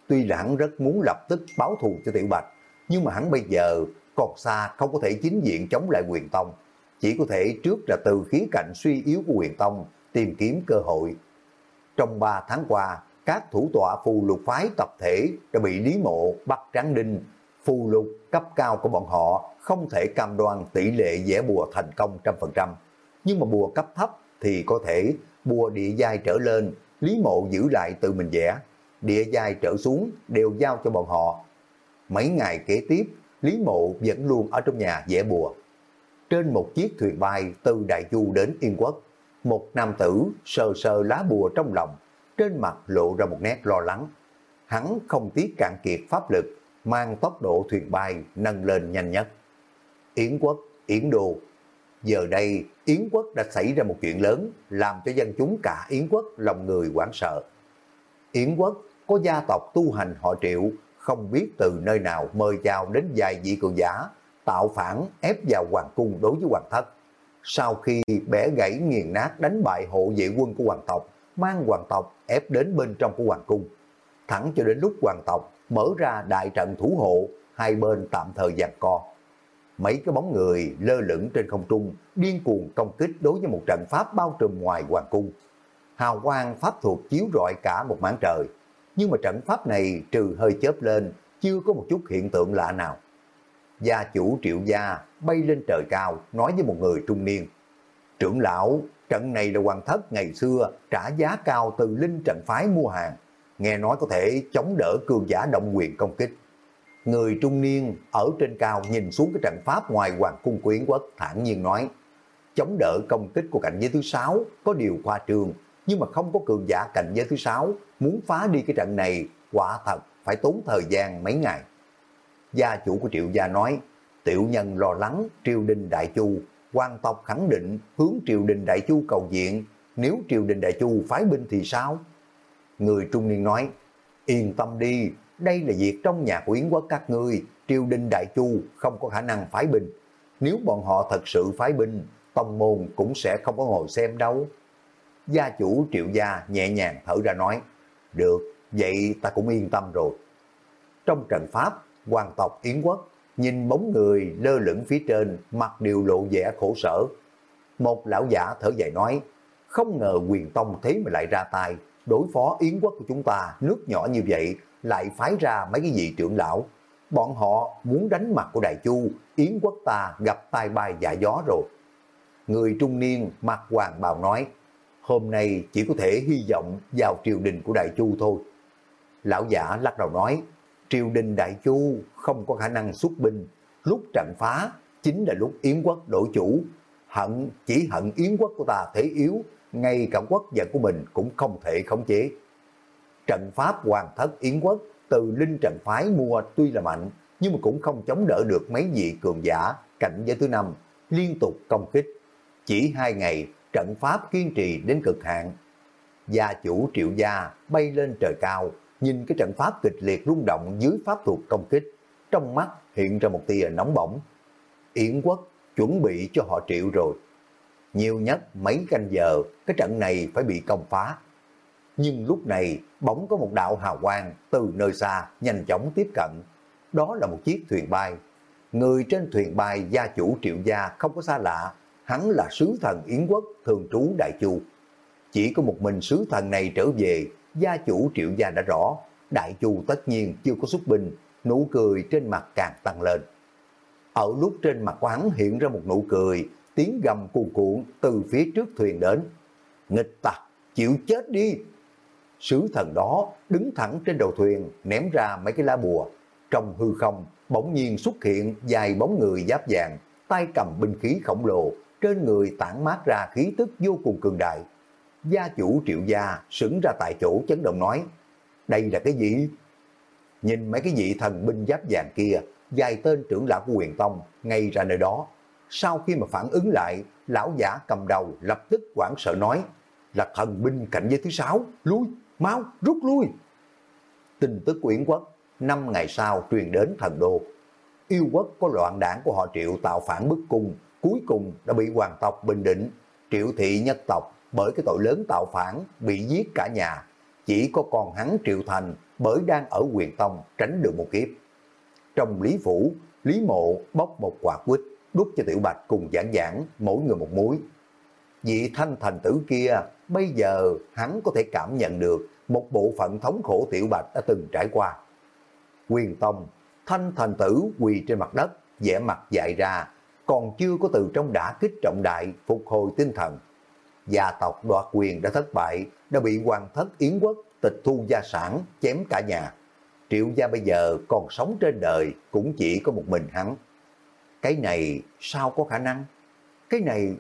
Speaker 1: Tuy là hắn rất muốn lập tức báo thù cho Tiểu Bạch, nhưng mà hắn bây giờ còn xa không có thể chính diện chống lại quyền tông. Chỉ có thể trước là từ khía cạnh suy yếu của quyền tông tìm kiếm cơ hội. Trong 3 tháng qua, các thủ tọa phù lục phái tập thể đã bị Lý Mộ bắt tráng đinh. Phù lục cấp cao của bọn họ không thể cam đoan tỷ lệ vẽ bùa thành công trăm phần trăm. Nhưng mà bùa cấp thấp thì có thể bùa địa giai trở lên, Lý Mộ giữ lại tự mình vẽ địa giai trở xuống đều giao cho bọn họ. Mấy ngày kế tiếp, Lý Mộ vẫn luôn ở trong nhà vẽ bùa. Trên một chiếc thuyền bay từ Đại Du đến Yên Quốc, một nam tử sờ sờ lá bùa trong lòng, trên mặt lộ ra một nét lo lắng. Hắn không tiếc cạn kiệt pháp lực, mang tốc độ thuyền bay nâng lên nhanh nhất. Yến Quốc, Yến Đô. Giờ đây, Yến Quốc đã xảy ra một chuyện lớn, làm cho dân chúng cả Yến Quốc lòng người hoảng sợ. Yến Quốc có gia tộc tu hành họ triệu, không biết từ nơi nào mời chào đến vài vị cường giả, tạo phản ép vào hoàng cung đối với hoàng thất. Sau khi bẻ gãy nghiền nát đánh bại hộ vệ quân của hoàng tộc, mang hoàng tộc ép đến bên trong của hoàng cung. Thẳng cho đến lúc hoàng tộc mở ra đại trận thủ hộ, hai bên tạm thời giằng co. Mấy cái bóng người lơ lửng trên không trung, điên cuồng công kích đối với một trận pháp bao trùm ngoài hoàng cung. Hào quang pháp thuật chiếu rọi cả một mảng trời, nhưng mà trận pháp này trừ hơi chớp lên, chưa có một chút hiện tượng lạ nào. Gia chủ triệu gia bay lên trời cao nói với một người trung niên. Trưởng lão, trận này là hoàng thất ngày xưa trả giá cao từ linh trận phái mua hàng. Nghe nói có thể chống đỡ cường giả động quyền công kích. Người trung niên ở trên cao nhìn xuống cái trận pháp ngoài hoàng cung quyến quốc thản nhiên nói chống đỡ công kích của cảnh giới thứ sáu có điều khoa trương nhưng mà không có cường giả cảnh giới thứ sáu muốn phá đi cái trận này quả thật phải tốn thời gian mấy ngày. Gia chủ của triệu gia nói, tiểu nhân lo lắng triều đình đại chu, quan tộc khẳng định hướng triều đình đại chu cầu diện, nếu triều đình đại chu phái binh thì sao? Người trung niên nói, yên tâm đi, đây là việc trong nhà của Yến quốc các ngươi, triều đình đại chu không có khả năng phái binh. Nếu bọn họ thật sự phái binh, tông môn cũng sẽ không có ngồi xem đâu. Gia chủ triệu gia nhẹ nhàng thở ra nói, được, vậy ta cũng yên tâm rồi. Trong trận pháp, hoàng tộc Yến quốc nhìn bóng người lơ lửng phía trên, mặt đều lộ vẻ khổ sở. Một lão giả thở dài nói, không ngờ quyền tông thế mà lại ra tay, đối phó Yến quốc của chúng ta nước nhỏ như vậy, lại phái ra mấy cái vị trưởng lão. Bọn họ muốn đánh mặt của Đại Chu, Yến quốc ta gặp tai bay dạ gió rồi. Người trung niên mặt hoàng bào nói, hôm nay chỉ có thể hy vọng vào triều đình của Đại Chu thôi. Lão giả lắc đầu nói, triều đình Đại Chu không có khả năng xuất binh, lúc trận phá chính là lúc Yến quốc đổi chủ, hận chỉ hận Yến quốc của ta thế yếu, ngay cả quốc gia của mình cũng không thể khống chế. Trận pháp hoàng thất Yến quốc từ linh trận phái mua tuy là mạnh, nhưng mà cũng không chống đỡ được mấy vị cường giả cảnh giới thứ năm liên tục công kích. Chỉ hai ngày, trận pháp kiên trì đến cực hạn. Gia chủ triệu gia bay lên trời cao, nhìn cái trận pháp kịch liệt rung động dưới pháp thuật công kích, trong mắt hiện ra một tia nóng bỏng. Yến quốc chuẩn bị cho họ triệu rồi. Nhiều nhất mấy canh giờ, cái trận này phải bị công phá. Nhưng lúc này, bỗng có một đạo hào quang từ nơi xa nhanh chóng tiếp cận. Đó là một chiếc thuyền bay. Người trên thuyền bay gia chủ triệu gia không có xa lạ, hắn là sứ thần Yến quốc thường trú Đại Chu. Chỉ có một mình sứ thần này trở về, gia chủ triệu gia đã rõ, Đại Chu tất nhiên chưa có xuất binh, nụ cười trên mặt càng tăng lên. Ở lúc trên mặt của hắn hiện ra một nụ cười, tiếng gầm cuồn cuộn từ phía trước thuyền đến. Nghịch tặc, chịu chết đi! Sứ thần đó đứng thẳng trên đầu thuyền, ném ra mấy cái lá bùa. Trong hư không, bỗng nhiên xuất hiện dài bóng người giáp vàng, tay cầm binh khí khổng lồ, trên người tản mát ra khí tức vô cùng cường đại. Gia chủ triệu gia sững ra tại chỗ chấn động nói, đây là cái gì? Nhìn mấy cái vị thần binh giáp vàng kia, dài tên trưởng lão của quyền tông ngay ra nơi đó. Sau khi mà phản ứng lại, lão giả cầm đầu lập tức quảng sợ nói, là thần binh cảnh giới thứ sáu, lui, mau rút lui. Tin tức của Yến quốc, năm ngày sau truyền đến thần đô. Yêu quốc có loạn đảng của họ triệu tạo phản bức cung, cuối cùng đã bị hoàng tộc Bình Định, triệu thị nhất tộc bởi cái tội lớn tạo phản bị giết cả nhà. Chỉ có còn hắn Triệu Thành bởi đang ở quyền tông tránh được một kiếp. Trong Lý Phủ, Lý Mộ bóc một quả quýt đút cho Tiểu Bạch cùng giảng giảng mỗi người một muối. Vị thanh thành tử kia bây giờ hắn có thể cảm nhận được một bộ phận thống khổ Tiểu Bạch đã từng trải qua. Quyền Tông, thanh thành tử quỳ trên mặt đất, vẻ mặt dại ra, còn chưa có từ trong đã kích trọng đại phục hồi tinh thần. Gia tộc đoạt quyền đã thất bại, đã bị hoàng thất Yến quốc tịch thu gia sản, chém cả nhà. Triệu gia bây giờ còn sống trên đời cũng chỉ có một mình hắn. Cái này sao có khả năng? Cái này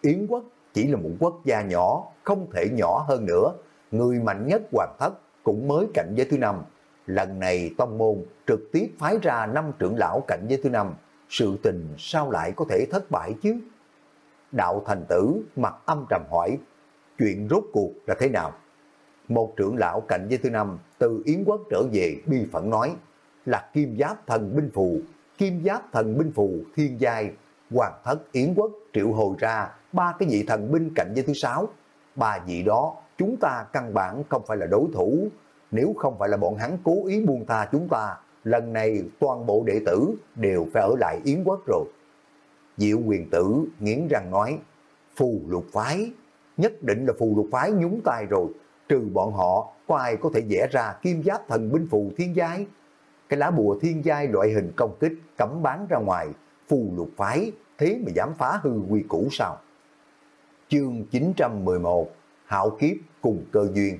Speaker 1: Yến quốc chỉ là một quốc gia nhỏ, không thể nhỏ hơn nữa. Người mạnh nhất hoàng thất cũng mới cạnh giới thứ năm. Lần này tông môn trực tiếp phái ra năm trưởng lão cạnh giới thứ năm sự tình sao lại có thể thất bại chứ? Đạo thành tử mặt âm trầm hỏi, chuyện rốt cuộc là thế nào? Một trưởng lão cạnh với thứ năm từ Yến quốc trở về bi phẫn nói, là kim giáp thần binh phù, kim giáp thần binh phù thiên giai, hoàng thất Yến quốc triệu hồi ra ba cái vị thần binh cạnh với thứ sáu. Ba vị đó chúng ta căn bản không phải là đối thủ, nếu không phải là bọn hắn cố ý buông tha chúng ta lần này toàn bộ đệ tử đều phải ở lại Yến quốc rồi. Diệu quyền tử nghiến răng nói, phù lục phái, nhất định là phù lục phái nhúng tay rồi, trừ bọn họ, có ai có thể vẽ ra kim giáp thần binh phù thiên giai? cái lá bùa thiên giai loại hình công kích cấm bán ra ngoài, phù lục phái, thế mà dám phá hư quy củ sao? Chương 911 Hạo kiếp cùng cơ duyên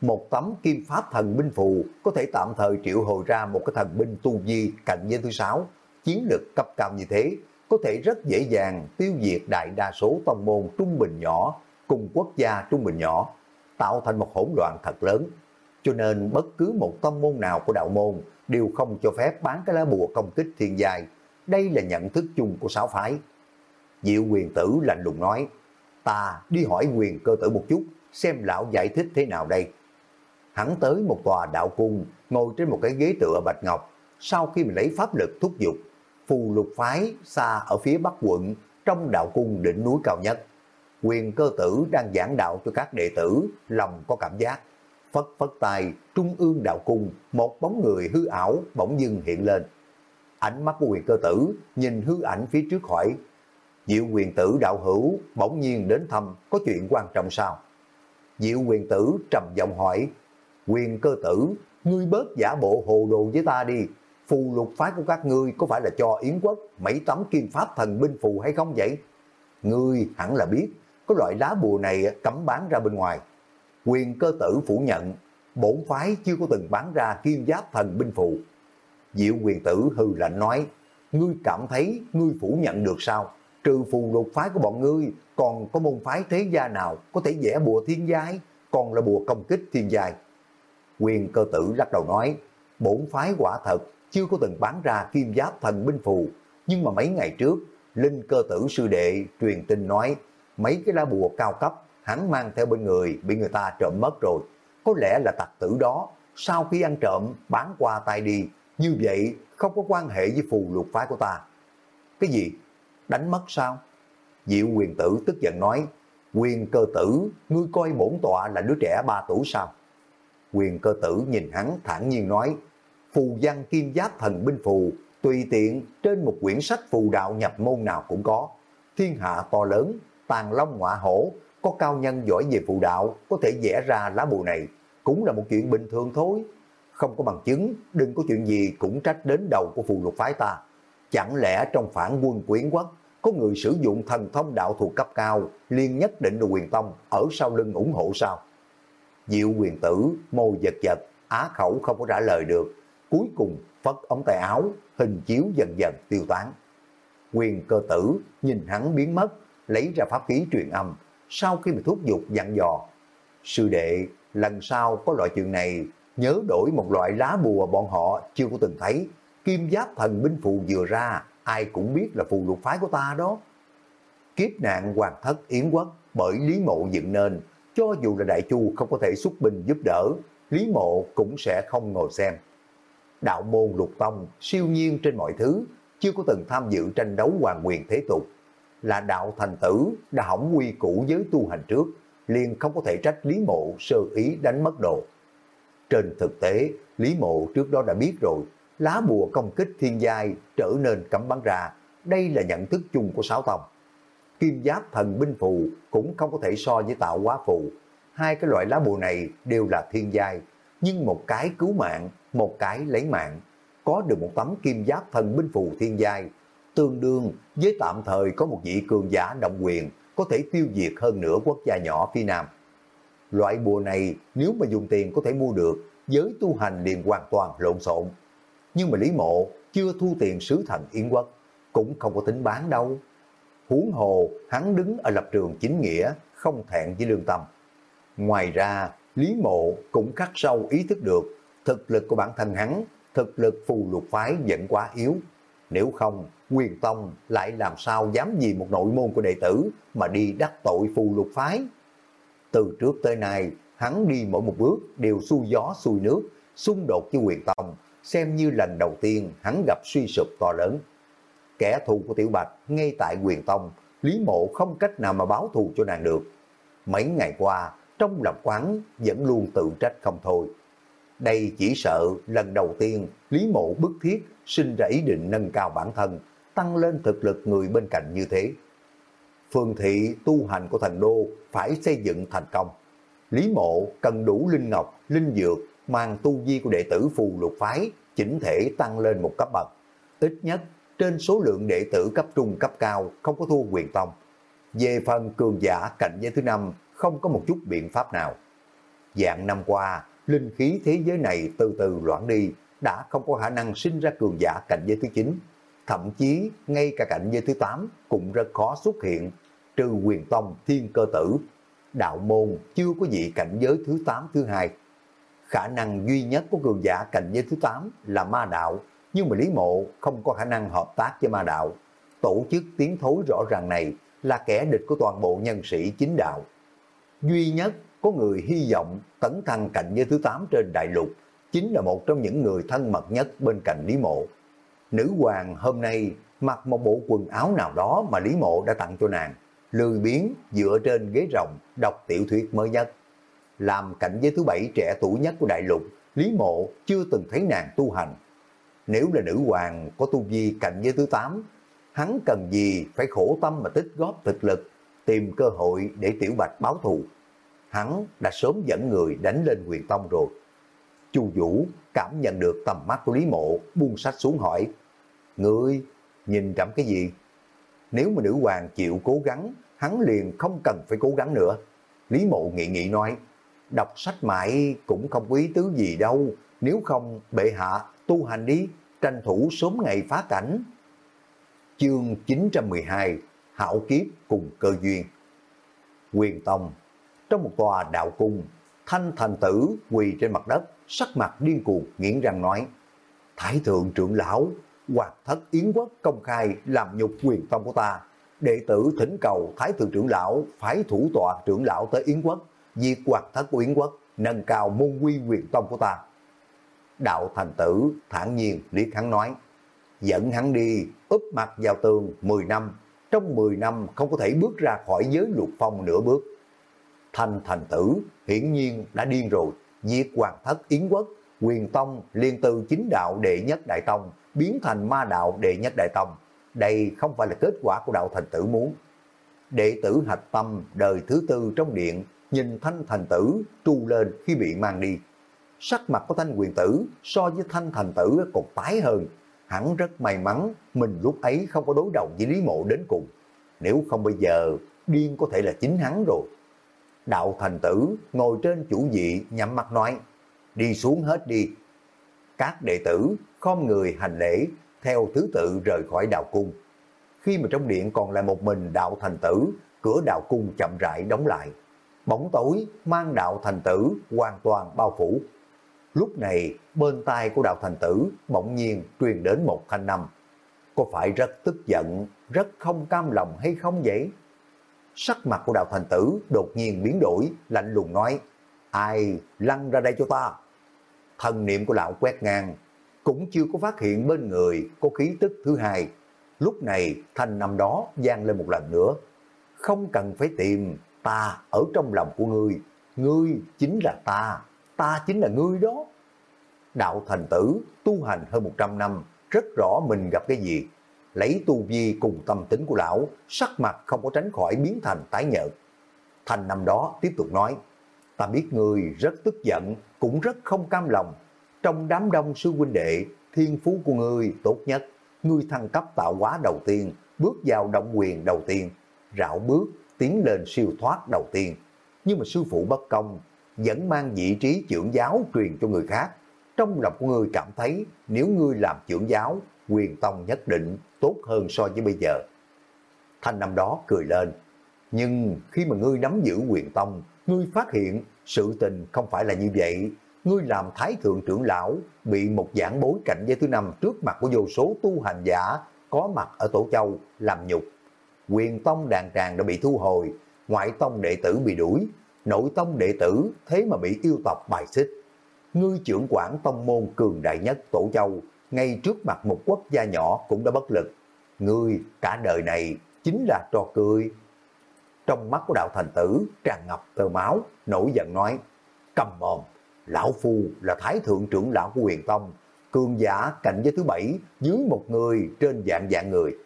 Speaker 1: Một tấm kim pháp thần binh phù có thể tạm thời triệu hồi ra một cái thần binh tu vi cạnh giới thứ sáu, chiến lực cấp cao như thế, có thể rất dễ dàng tiêu diệt đại đa số tông môn trung bình nhỏ cùng quốc gia trung bình nhỏ, tạo thành một hỗn loạn thật lớn. Cho nên bất cứ một tông môn nào của đạo môn đều không cho phép bán cái lá bùa công kích thiên giai. Đây là nhận thức chung của sáu phái. Diệu quyền tử lạnh lùng nói, ta đi hỏi quyền cơ tử một chút, xem lão giải thích thế nào đây. Hắn tới một tòa đạo cung, ngồi trên một cái ghế tựa bạch ngọc, sau khi mình lấy pháp lực thúc giục, phù lục phái xa ở phía bắc quận, trong đạo cung đỉnh núi cao nhất. Quyền cơ tử đang giảng đạo cho các đệ tử, lòng có cảm giác. Phất phất tay, trung ương đạo cung, một bóng người hư ảo bỗng dưng hiện lên. Ánh mắt của quyền cơ tử nhìn hư ảnh phía trước hỏi, Diệu quyền tử đạo hữu bỗng nhiên đến thăm có chuyện quan trọng sao? Diệu quyền tử trầm giọng hỏi, quyền cơ tử, ngươi bớt giả bộ hồ đồ với ta đi, phù lục phái của các ngươi có phải là cho Yến quốc mấy tấm kim pháp thần binh phù hay không vậy? Ngươi hẳn là biết, có loại lá bùa này cấm bán ra bên ngoài. Quyền cơ tử phủ nhận, bổn phái chưa có từng bán ra kim giáp thần binh phù. Diệu quyền tử hư lạnh nói, ngươi cảm thấy ngươi phủ nhận được sao? Trừ phù lục phái của bọn ngươi, còn có môn phái thế gia nào có thể vẽ bùa thiên giai, còn là bùa công kích thiên giai. Quyền cơ tử lắc đầu nói, bổn phái quả thật chưa có từng bán ra kim giáp thần binh phù, nhưng mà mấy ngày trước, Linh cơ tử sư đệ truyền tin nói, mấy cái lá bùa cao cấp hắn mang theo bên người bị người ta trộm mất rồi. Có lẽ là tặc tử đó, sau khi ăn trộm bán qua tay đi, như vậy không có quan hệ với phù lục phái của ta. Cái gì? Đánh mất sao? Diệu quyền tử tức giận nói, quyền cơ tử, ngươi coi bổn tọa là đứa trẻ ba tuổi sao? Quyền cơ tử nhìn hắn thản nhiên nói, phù văn kim giáp thần binh phù, tùy tiện trên một quyển sách phù đạo nhập môn nào cũng có. Thiên hạ to lớn, tàn long ngọa hổ, có cao nhân giỏi về phù đạo, có thể vẽ ra lá bùa này, cũng là một chuyện bình thường thôi. Không có bằng chứng, đừng có chuyện gì cũng trách đến đầu của phù lục phái ta. Chẳng lẽ trong phản quân quyến quốc, có người sử dụng thần thông đạo thuộc cấp cao, liên nhất định là quyền tông, ở sau lưng ủng hộ sao? Diệu quyền tử, môi giật giật, á khẩu không có trả lời được. Cuối cùng, phất ống tay áo, hình chiếu dần dần tiêu tán. Quyền cơ tử nhìn hắn biến mất, lấy ra pháp khí truyền âm, sau khi mà thúc giục dặn dò. Sư đệ, lần sau có loại chuyện này, nhớ đổi một loại lá bùa bọn họ chưa có từng thấy. Kim giáp thần binh phù vừa ra, ai cũng biết là phù lục phái của ta đó. Kiếp nạn hoàng thất Yến quốc bởi Lý Mộ dựng nên, cho dù là Đại Chu không có thể xuất binh giúp đỡ, Lý Mộ cũng sẽ không ngồi xem. Đạo môn lục tông siêu nhiên trên mọi thứ, chưa có từng tham dự tranh đấu hoàng quyền thế tục là đạo thành tử đã hỏng quy củ giới tu hành trước, liền không có thể trách Lý Mộ sơ ý đánh mất đồ. Trên thực tế, Lý Mộ trước đó đã biết rồi, lá bùa công kích thiên giai trở nên cấm bắn ra, đây là nhận thức chung của sáu tông. Kim giáp thần binh phù cũng không có thể so với tạo hóa phù. Hai cái loại lá bùa này đều là thiên giai, nhưng một cái cứu mạng, một cái lấy mạng. Có được một tấm kim giáp thần binh phù thiên giai tương đương với tạm thời có một vị cường giả động quyền có thể tiêu diệt hơn nửa quốc gia nhỏ phía Nam. Loại bùa này nếu mà dùng tiền có thể mua được, giới tu hành liền hoàn toàn lộn xộn. Nhưng mà Lý Mộ chưa thu tiền sứ thần Yến Quốc, cũng không có tính bán đâu. Huống hồ, hắn đứng ở lập trường chính nghĩa, không thẹn với lương tâm. Ngoài ra, Lý Mộ cũng khắc sâu ý thức được thực lực của bản thân hắn, thực lực phù lục phái vẫn quá yếu. Nếu không, quyền tông lại làm sao dám vì một nội môn của đệ tử mà đi đắc tội phù lục phái. Từ trước tới nay, hắn đi mỗi một bước đều xuôi gió xuôi nước, xung đột với quyền tông, xem như lần đầu tiên hắn gặp suy sụp to lớn. Kẻ thù của Tiểu Bạch ngay tại quyền tông, Lý Mộ không cách nào mà báo thù cho nàng được. Mấy ngày qua, trong lòng quán vẫn luôn tự trách không thôi. Đây chỉ sợ lần đầu tiên Lý Mộ bức thiết sinh ra ý định nâng cao bản thân, tăng lên thực lực người bên cạnh như thế. Phương thị tu hành của thần đô phải xây dựng thành công. Lý mộ cần đủ linh ngọc, linh dược, mang tu vi của đệ tử phù lục phái, chỉnh thể tăng lên một cấp bậc. Ít nhất trên số lượng đệ tử cấp trung cấp cao không có thua quyền tông. Về phần cường giả cạnh giới thứ năm không có một chút biện pháp nào. Dạng năm qua, linh khí thế giới này từ từ loạn đi, đã không có khả năng sinh ra cường giả cảnh giới thứ 9. Thậm chí, ngay cả cảnh giới thứ 8 cũng rất khó xuất hiện, trừ quyền tông thiên cơ tử. Đạo môn chưa có gì cảnh giới thứ 8 thứ hai. Khả năng duy nhất của cường giả cảnh giới thứ 8 là ma đạo, nhưng mà Lý Mộ không có khả năng hợp tác với ma đạo. Tổ chức tiến thối rõ ràng này là kẻ địch của toàn bộ nhân sĩ chính đạo. Duy nhất có người hy vọng tấn thăng cạnh giới thứ 8 trên đại lục, chính là một trong những người thân mật nhất bên cạnh Lý Mộ. Nữ hoàng hôm nay mặc một bộ quần áo nào đó mà Lý Mộ đã tặng cho nàng, lười biếng dựa trên ghế rồng đọc tiểu thuyết mới nhất. Làm cảnh giới thứ bảy trẻ tuổi nhất của đại lục, Lý Mộ chưa từng thấy nàng tu hành. Nếu là nữ hoàng có tu vi cảnh giới thứ 8, hắn cần gì phải khổ tâm mà tích góp thực lực, tìm cơ hội để tiểu bạch báo thù hắn đã sớm dẫn người đánh lên huyền tông rồi. Chu Vũ cảm nhận được tầm mắt của Lý Mộ, buông sách xuống hỏi, Ngươi nhìn chậm cái gì? Nếu mà nữ hoàng chịu cố gắng, hắn liền không cần phải cố gắng nữa. Lý Mộ nghị nghị nói, đọc sách mãi cũng không quý tứ gì đâu, nếu không bệ hạ tu hành đi, tranh thủ sớm ngày phá cảnh. Chương 912 Hảo kiếp cùng cơ duyên Quyền Tông trong một tòa đạo cung, thanh thành tử quỳ trên mặt đất, sắc mặt điên cuồng, nghiến răng nói, Thái thượng trưởng lão, hoàng thất Yến quốc công khai làm nhục quyền tông của ta. Đệ tử thỉnh cầu Thái thượng trưởng lão phải thủ tọa trưởng lão tới Yến quốc, diệt hoàng thất của Yến quốc, nâng cao môn quy quyền tông của ta. Đạo thành tử thản nhiên liếc hắn nói, dẫn hắn đi, úp mặt vào tường 10 năm, trong 10 năm không có thể bước ra khỏi giới luật phong nửa bước. Thanh thành tử hiển nhiên đã điên rồi, diệt hoàng thất Yến quốc, quyền tông liên từ chính đạo đệ nhất đại tông, biến thành ma đạo đệ nhất đại tông. Đây không phải là kết quả của đạo thành tử muốn. Đệ tử hạch tâm đời thứ tư trong điện, nhìn thanh thành tử tru lên khi bị mang đi. Sắc mặt của thanh quyền tử so với thanh thành tử còn tái hơn. Hắn rất may mắn mình lúc ấy không có đối đầu với Lý Mộ đến cùng. Nếu không bây giờ, điên có thể là chính hắn rồi. Đạo thành tử ngồi trên chủ vị nhắm mắt nói, đi xuống hết đi. Các đệ tử khom người hành lễ theo thứ tự rời khỏi đạo cung. Khi mà trong điện còn lại một mình đạo thành tử, cửa đạo cung chậm rãi đóng lại. Bóng tối mang đạo thành tử hoàn toàn bao phủ. Lúc này bên tai của đạo thành tử bỗng nhiên truyền đến một thanh năm. Có phải rất tức giận, rất không cam lòng hay không vậy? Sắc mặt của đạo thành tử đột nhiên biến đổi, lạnh lùng nói, ai lăn ra đây cho ta. Thần niệm của lão quét ngang, cũng chưa có phát hiện bên người có khí tức thứ hai. Lúc này thanh năm đó gian lên một lần nữa. Không cần phải tìm ta ở trong lòng của ngươi. Ngươi chính là ta, ta chính là ngươi đó. Đạo thành tử tu hành hơn 100 năm, rất rõ mình gặp cái gì lấy tu vi cùng tâm tính của lão, sắc mặt không có tránh khỏi biến thành tái nhợt. Thành năm đó tiếp tục nói, ta biết người rất tức giận, cũng rất không cam lòng. Trong đám đông sư huynh đệ, thiên phú của ngươi tốt nhất, ngươi thăng cấp tạo hóa đầu tiên, bước vào động quyền đầu tiên, rạo bước tiến lên siêu thoát đầu tiên. Nhưng mà sư phụ bất công, vẫn mang vị trí trưởng giáo truyền cho người khác. Trong lòng của ngươi cảm thấy nếu ngươi làm trưởng giáo, quyền tông nhất định tốt hơn so với bây giờ. Thanh năm đó cười lên, nhưng khi mà ngươi nắm giữ quyền tông, ngươi phát hiện sự tình không phải là như vậy. Ngươi làm thái thượng trưởng lão, bị một giảng bối cảnh giới thứ năm trước mặt của vô số tu hành giả có mặt ở Tổ Châu làm nhục. Quyền tông đàn tràng đã bị thu hồi, ngoại tông đệ tử bị đuổi, nội tông đệ tử thế mà bị yêu tộc bài xích. Ngươi trưởng quản tông môn cường đại nhất Tổ Châu, ngay trước mặt một quốc gia nhỏ cũng đã bất lực. Ngươi cả đời này chính là trò cười. Trong mắt của đạo thành tử tràn ngập tơ máu, nổi giận nói, cầm mồm, lão phu là thái thượng trưởng lão của huyền tông, cường giả cạnh với thứ bảy dưới một người trên dạng dạng người.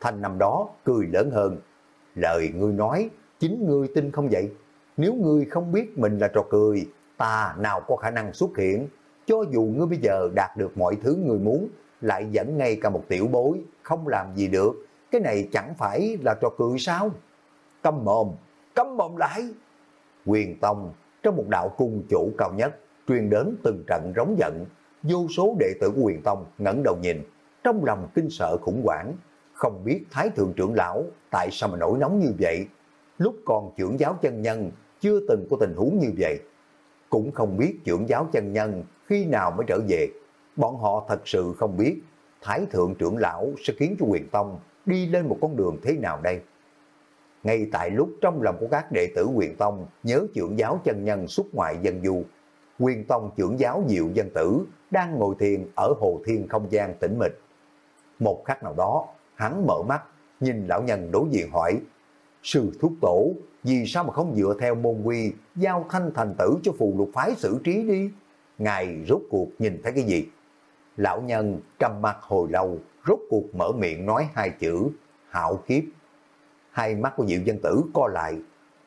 Speaker 1: Thanh năm đó cười lớn hơn, lời ngươi nói chính ngươi tin không vậy? Nếu ngươi không biết mình là trò cười, ta nào có khả năng xuất hiện, cho dù ngươi bây giờ đạt được mọi thứ người muốn, lại dẫn ngay cả một tiểu bối, không làm gì được, cái này chẳng phải là trò cười sao? Câm mồm, câm mồm lại! Quyền Tông, trong một đạo cung chủ cao nhất, truyền đến từng trận rống giận, vô số đệ tử của Quyền Tông ngẩng đầu nhìn, trong lòng kinh sợ khủng hoảng, không biết Thái Thượng trưởng lão tại sao mà nổi nóng như vậy. Lúc còn trưởng giáo chân nhân chưa từng có tình huống như vậy. Cũng không biết trưởng giáo chân nhân khi nào mới trở về. Bọn họ thật sự không biết Thái Thượng trưởng lão sẽ khiến cho quyền tông đi lên một con đường thế nào đây. Ngay tại lúc trong lòng của các đệ tử quyền tông nhớ trưởng giáo chân nhân xuất ngoại dân du, quyền tông trưởng giáo diệu dân tử đang ngồi thiền ở hồ thiên không gian tĩnh mịch. Một khắc nào đó, hắn mở mắt, nhìn lão nhân đối diện hỏi, Sư thúc tổ, vì sao mà không dựa theo môn quy, giao thanh thành tử cho phù lục phái xử trí đi? Ngài rốt cuộc nhìn thấy cái gì? Lão nhân trầm mặt hồi lâu, rốt cuộc mở miệng nói hai chữ, hạo kiếp. Hai mắt của diệu dân tử co lại,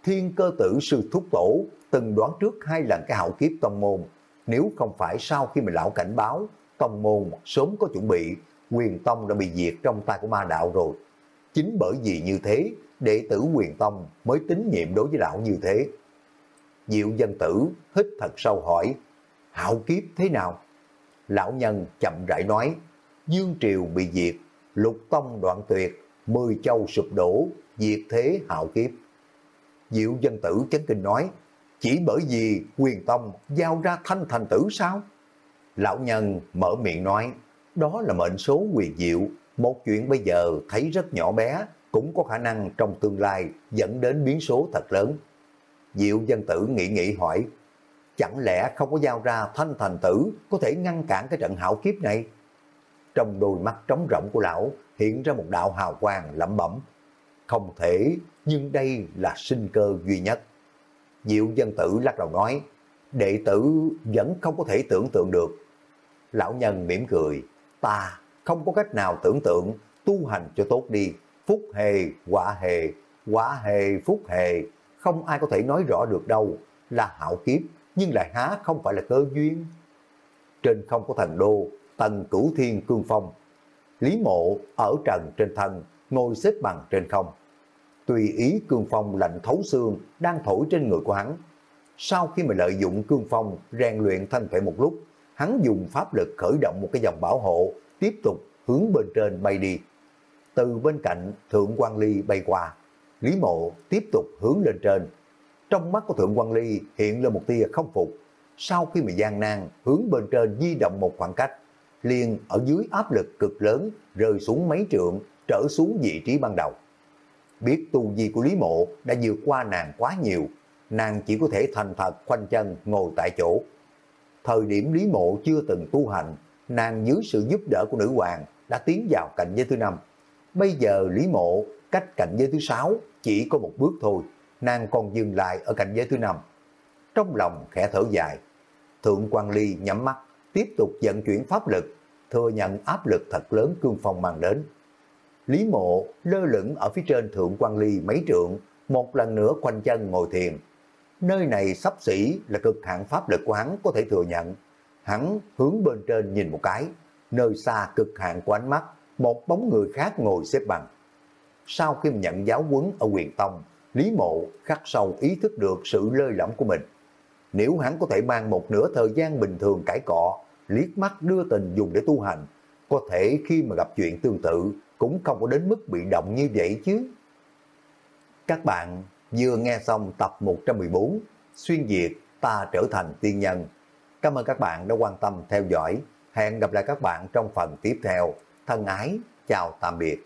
Speaker 1: thiên cơ tử sư thúc tổ từng đoán trước hai lần cái hạo kiếp tông môn. Nếu không phải sau khi mà lão cảnh báo, tông môn sớm có chuẩn bị, quyền tông đã bị diệt trong tay của ma đạo rồi. Chính bởi vì như thế, đệ tử quyền tông mới tín nhiệm đối với lão như thế. Diệu dân tử hít thật sâu hỏi, hạo kiếp thế nào? Lão nhân chậm rãi nói, Dương Triều bị diệt, lục tông đoạn tuyệt, mười châu sụp đổ, diệt thế hạo kiếp. Diệu dân tử chấn kinh nói, chỉ bởi vì quyền tông giao ra thanh thành tử sao? Lão nhân mở miệng nói, đó là mệnh số quyền diệu, một chuyện bây giờ thấy rất nhỏ bé, cũng có khả năng trong tương lai dẫn đến biến số thật lớn. Diệu dân tử nghĩ nghĩ hỏi, chẳng lẽ không có giao ra thanh thành tử có thể ngăn cản cái trận hảo kiếp này? Trong đôi mắt trống rỗng của lão hiện ra một đạo hào quang lẩm bẩm. Không thể, nhưng đây là sinh cơ duy nhất. Diệu dân tử lắc đầu nói, đệ tử vẫn không có thể tưởng tượng được. Lão nhân mỉm cười, ta không có cách nào tưởng tượng, tu hành cho tốt đi, phúc hề, quả hề, quả hề, phúc hề, không ai có thể nói rõ được đâu, là hạo kiếp, nhưng lại há không phải là cơ duyên. Trên không có thần đô, tầng cửu thiên cương phong, Lý mộ ở trần trên thân, ngồi xếp bằng trên không. Tùy ý cương phong lạnh thấu xương đang thổi trên người của hắn. Sau khi mà lợi dụng cương phong rèn luyện thân thể một lúc, hắn dùng pháp lực khởi động một cái dòng bảo hộ, tiếp tục hướng bên trên bay đi. Từ bên cạnh Thượng quan Ly bay qua, Lý Mộ tiếp tục hướng lên trên. Trong mắt của Thượng quan Ly hiện lên một tia không phục. Sau khi mà gian nan hướng bên trên di động một khoảng cách, liền ở dưới áp lực cực lớn rơi xuống mấy trượng, trở xuống vị trí ban đầu. Biết tu vi của Lý Mộ đã vượt qua nàng quá nhiều, nàng chỉ có thể thành thật khoanh chân ngồi tại chỗ. Thời điểm Lý Mộ chưa từng tu hành, nàng dưới sự giúp đỡ của nữ hoàng đã tiến vào cạnh giới thứ năm. Bây giờ Lý Mộ cách cạnh giới thứ sáu chỉ có một bước thôi, nàng còn dừng lại ở cạnh giới thứ năm. Trong lòng khẽ thở dài, Thượng quan Ly nhắm mắt, tiếp tục vận chuyển pháp lực, thừa nhận áp lực thật lớn cương phong mang đến. Lý Mộ lơ lửng ở phía trên Thượng quan Ly mấy trượng, một lần nữa quanh chân ngồi thiền. Nơi này sắp xỉ là cực hạn pháp lực của hắn có thể thừa nhận. Hắn hướng bên trên nhìn một cái, nơi xa cực hạn của ánh mắt, một bóng người khác ngồi xếp bằng. Sau khi nhận giáo huấn ở quyền tông, Lý Mộ khắc sâu ý thức được sự lơi lỏng của mình. Nếu hắn có thể mang một nửa thời gian bình thường cải cọ, liếc mắt đưa tình dùng để tu hành, có thể khi mà gặp chuyện tương tự cũng không có đến mức bị động như vậy chứ. Các bạn vừa nghe xong tập 114 Xuyên Việt ta trở thành tiên nhân. Cảm ơn các bạn đã quan tâm theo dõi. Hẹn gặp lại các bạn trong phần tiếp theo. Thân ái, chào tạm biệt.